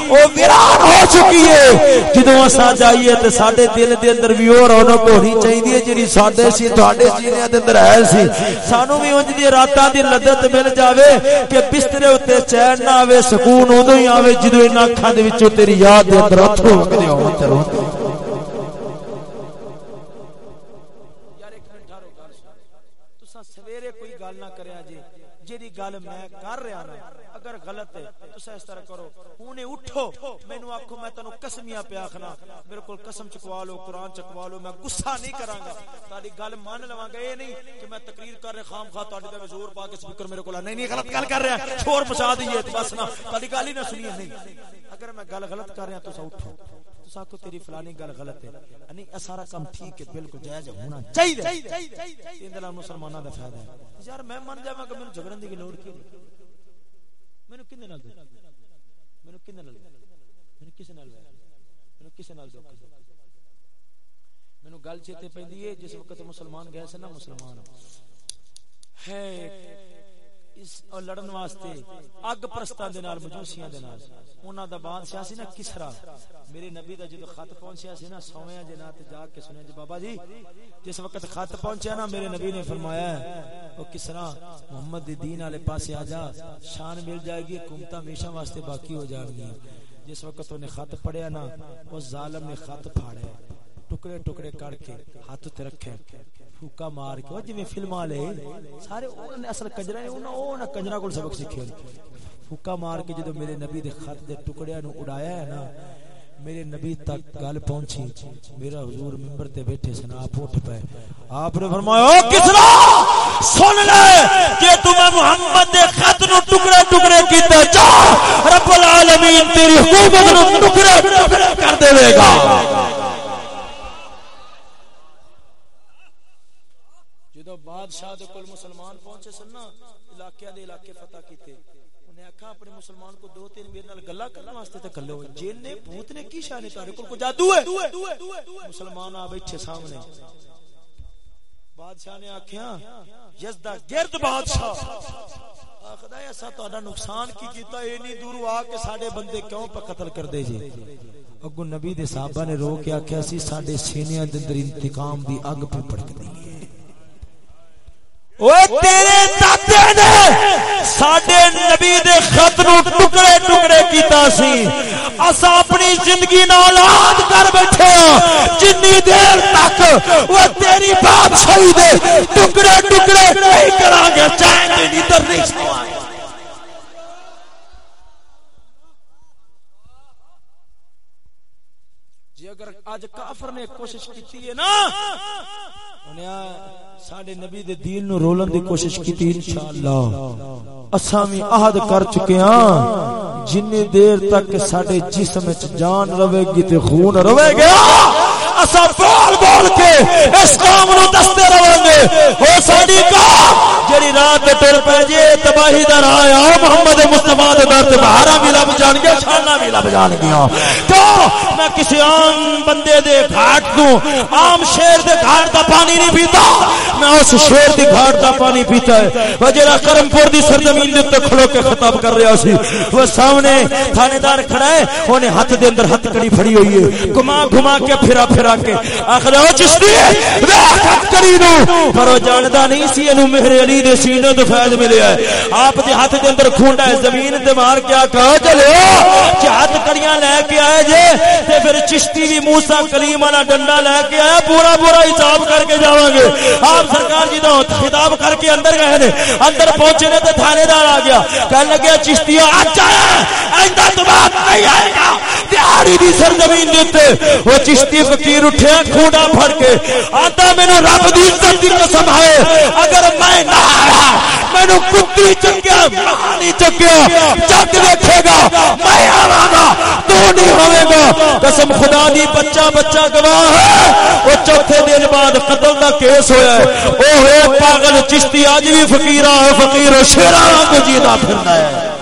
او ویران ہو چکی ہے جدوں اسا جائیے تے ساڈے دل دے اندر وی اور رونق ہونی چاہیندی ہے جڑی ساڈے سی تواڈے سینے دے اندر ہے سی سانو وی اونج دی راتاں دی لذت مل جا جاوے کہ بسترے اوتے چین نہ آوے سکون اودوں ہی آوے جدو ان اکھاں دے وچوں تیری یاد دے اندر اتھرو وگدے ہون تے روندے گل میں کر رہا ہوں تو اس طرح کرو۔ ہوں اٹھو۔ مینو آخو میں تینوں قسمیاں پہ آخنا میرے کو قسم چکوا لو قرآن چکوا لو میں گسا نہیں کرا گا تاری گل مان لوا گا یہ نہیں کہ میں تقریر کر رہا خام خواہ تاری میں زور پا کے سپیکر میرے کو نہیں نہیں غلط گل کر رہا۔ شور مچا دیے بس نہ تاری گل ہی نہ سنیے نہیں۔ اگر میں گل غلط کر رہا تو سا اٹھو کو تیری فلانی گل غلط ہے۔ یعنی سارا کام ٹھیک ہے بالکل جائز ہونا چاہیے۔ ان مسلمانوں کا فائدہ ہے۔ یار میں من جاواں کہ مینوں جھگڑن دی لوڑ کی مینوں کنے نال کنے نال کسے نال کسے نال گل چیتے پیندی ہے، جس وقت مسلمان گئے سے نا مسلمان۔ ہے اس لڑن واسطے اگ پرستاں دے نال، مجوسیاں دے نال۔ انہاں دا بادشاہ سی نا کسرا۔ میرے نبی دا جدو خط پہنچیا سی نا، سویاں جے نا تے جا کے سنیا جی بابا جی جس وقت خط پہنچیا نا، میرے نبی نے فرمایا ہے، او کسرا، محمد دی دین والے پاسے آ جا، شان مل جائے گی حکومت ہمیشہ واسطے باقی ہو جان گی جس وقت انہیں خط پڑھیا نا اس ظالم نے خط پھاڑیا ٹکڑے ٹکڑے کر کے ہاتھ تے رکھے۔ پھوکا مار کے جی فلم والے سارے اصل کجرا نے انہوں کجرا کو سبق سیکھے پھوکا مار کے جدو میرے نبی دے خط دے ٹکڑیاں نو اڑایا ہے نا، میرے نبی تک گل پہنچی۔ میرا حضور ممبر تے بیٹھے سن، آپ اٹھ پے آپ نے فرمایا، او کسرا، سن لے کہ تم محمد دے خط نو ٹکڑے ٹکڑے کیتے جا۔ رب العالمین تیری حکومت نو ٹکڑے ٹکڑے کر دے گا۔ بادشاہ دے کول مسلمان پہنچے سن نا علاقے دے علاقے فتح کیتے۔ انہیں آکھا اپنے مسلمان کو دو تین میرے نال گلا کرنے واسطے تے کلے ہوئے۔ جن نے بھوت نے کی شان تارے کول؟ کو جادو ہے؟ مسلمان آ بیٹھے سامنے۔ بادشاہ نے آکھیا یزدا گرد بادشاہ! خدا ایسا تہاڈا نقصان کی کیتا اے نہیں دور آ کے ساڈے بندے کیوں پہ قتل کر دے جی اگو نبی دے صحابہ نے رو کے آخیا سی ساڈے سینیاں دے اندر انتقام دی اگ پہ پھڑکدی ہے۔ تیرے دادے نے ساڈے نبی دے خط نو ٹکڑے ٹکڑے کیتا سی۔ اسا اپنی زندگی نال یاد کر بیٹھے ہاں۔ جنی دیر تک وہ تیری بادشاہی دے ٹکڑے ٹکڑے نہیں کران گے۔ چین دی نیندر نہیں سوائے جی اگر اج کافر نے کوشش کیتی ہے نا ساڈے نبی دے دین نو رولن دی کوشش کیتی انشاءاللہ اساں وی عہد کر چکے ہاں جن دیر تک ساڈے جسم وچ جان رہے گی تے خون رہے گا اسا بول بول کے اس قوم نو دستے رہاں گے۔ ہو ساڈی قوم جڑی رات تے ٹر پے جی، جے تباہی دا راہ آ محمد مصطفی دے در تے بہارا بھی لب جان گے شاناں بھی لب جان گیا۔ تو میں کسی عام بندے دے گھاٹ تو عام شیر دے گھاٹ دا پانی نہیں پیتا۔ میں اس شیر دی گھاٹ دا پانی پیتا ہے۔ وہ جڑا کرم پور دی سرزمین دے تے کھلو کے خطاب کر رہا سی، وہ سامنے تھانے دار کھڑا ہے اونے ہاتھ دے اندر ہتھ کڑی پھڑی ہوئی ہے۔ گھما گھما کے پھرا پھرا کے آخر او چشتی ہے ہتھ کڑی نو پر وہ جاندا نہیں سی اینو مہر علی دے سینے تو فیض ملیا ہے آپ دے ہاتھ دے اندر کھونڈا ہے زمین تے مار کے کہا چلو کہ ہاتھ کڑیاں لے کے آئے جے تے پھر چشتی بھی موسی کلیم والا ڈنڈا لے کے آیا پورا پورا حساب کر کے جاواں گے آپ سرکار جی تو خطاب کر کے اندر گئے نے اندر پہنچے نے تے تھانے دار آ گیا کہنے لگے چشتی اج آیا آئندہ تو بات نہیں آئے گا تیاری دی سرزمین دیتے وہ چشتی فقیر فقیر اٹھیا کھوڑا پھڑ کے۔ آتا میں نے رب دی عزت دی قسم ہے۔ اگر میں نہ آیا میں نے کتی چکیا، مہانی چکیا، جگ دیکھے گا، میں آواں گا تو نہیں ہوئے گا۔ قسم خدا دی، بچہ بچہ گواہ ہے۔ وہ چوتھے دن بعد قتل دا کیس ہویا ہے۔ او ہوئے پاگل چشتی، آج بھی فقیرہ ہے، فقیر، شیرہ کو جینا پھرنا ہے۔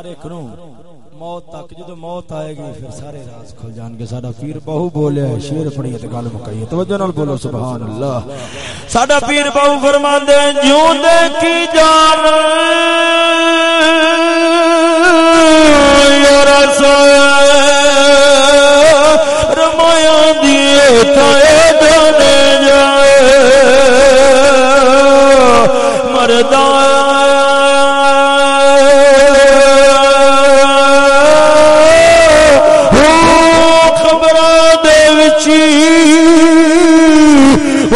اجازت ہر ایک نو موت تک جدو موت آئے گی، پھر سارے راز کھل جان گے۔ ساڈا پیر بہو بولے، شیر پڑھی تے گل مکئی۔ توجہ نال بولو، سبحان اللہ۔ ساڈا پیر بہو فرماندے، جوں دے کی جان؟ یا رسول رمایا دیے تے جانے جائے۔ مردان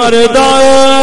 مردا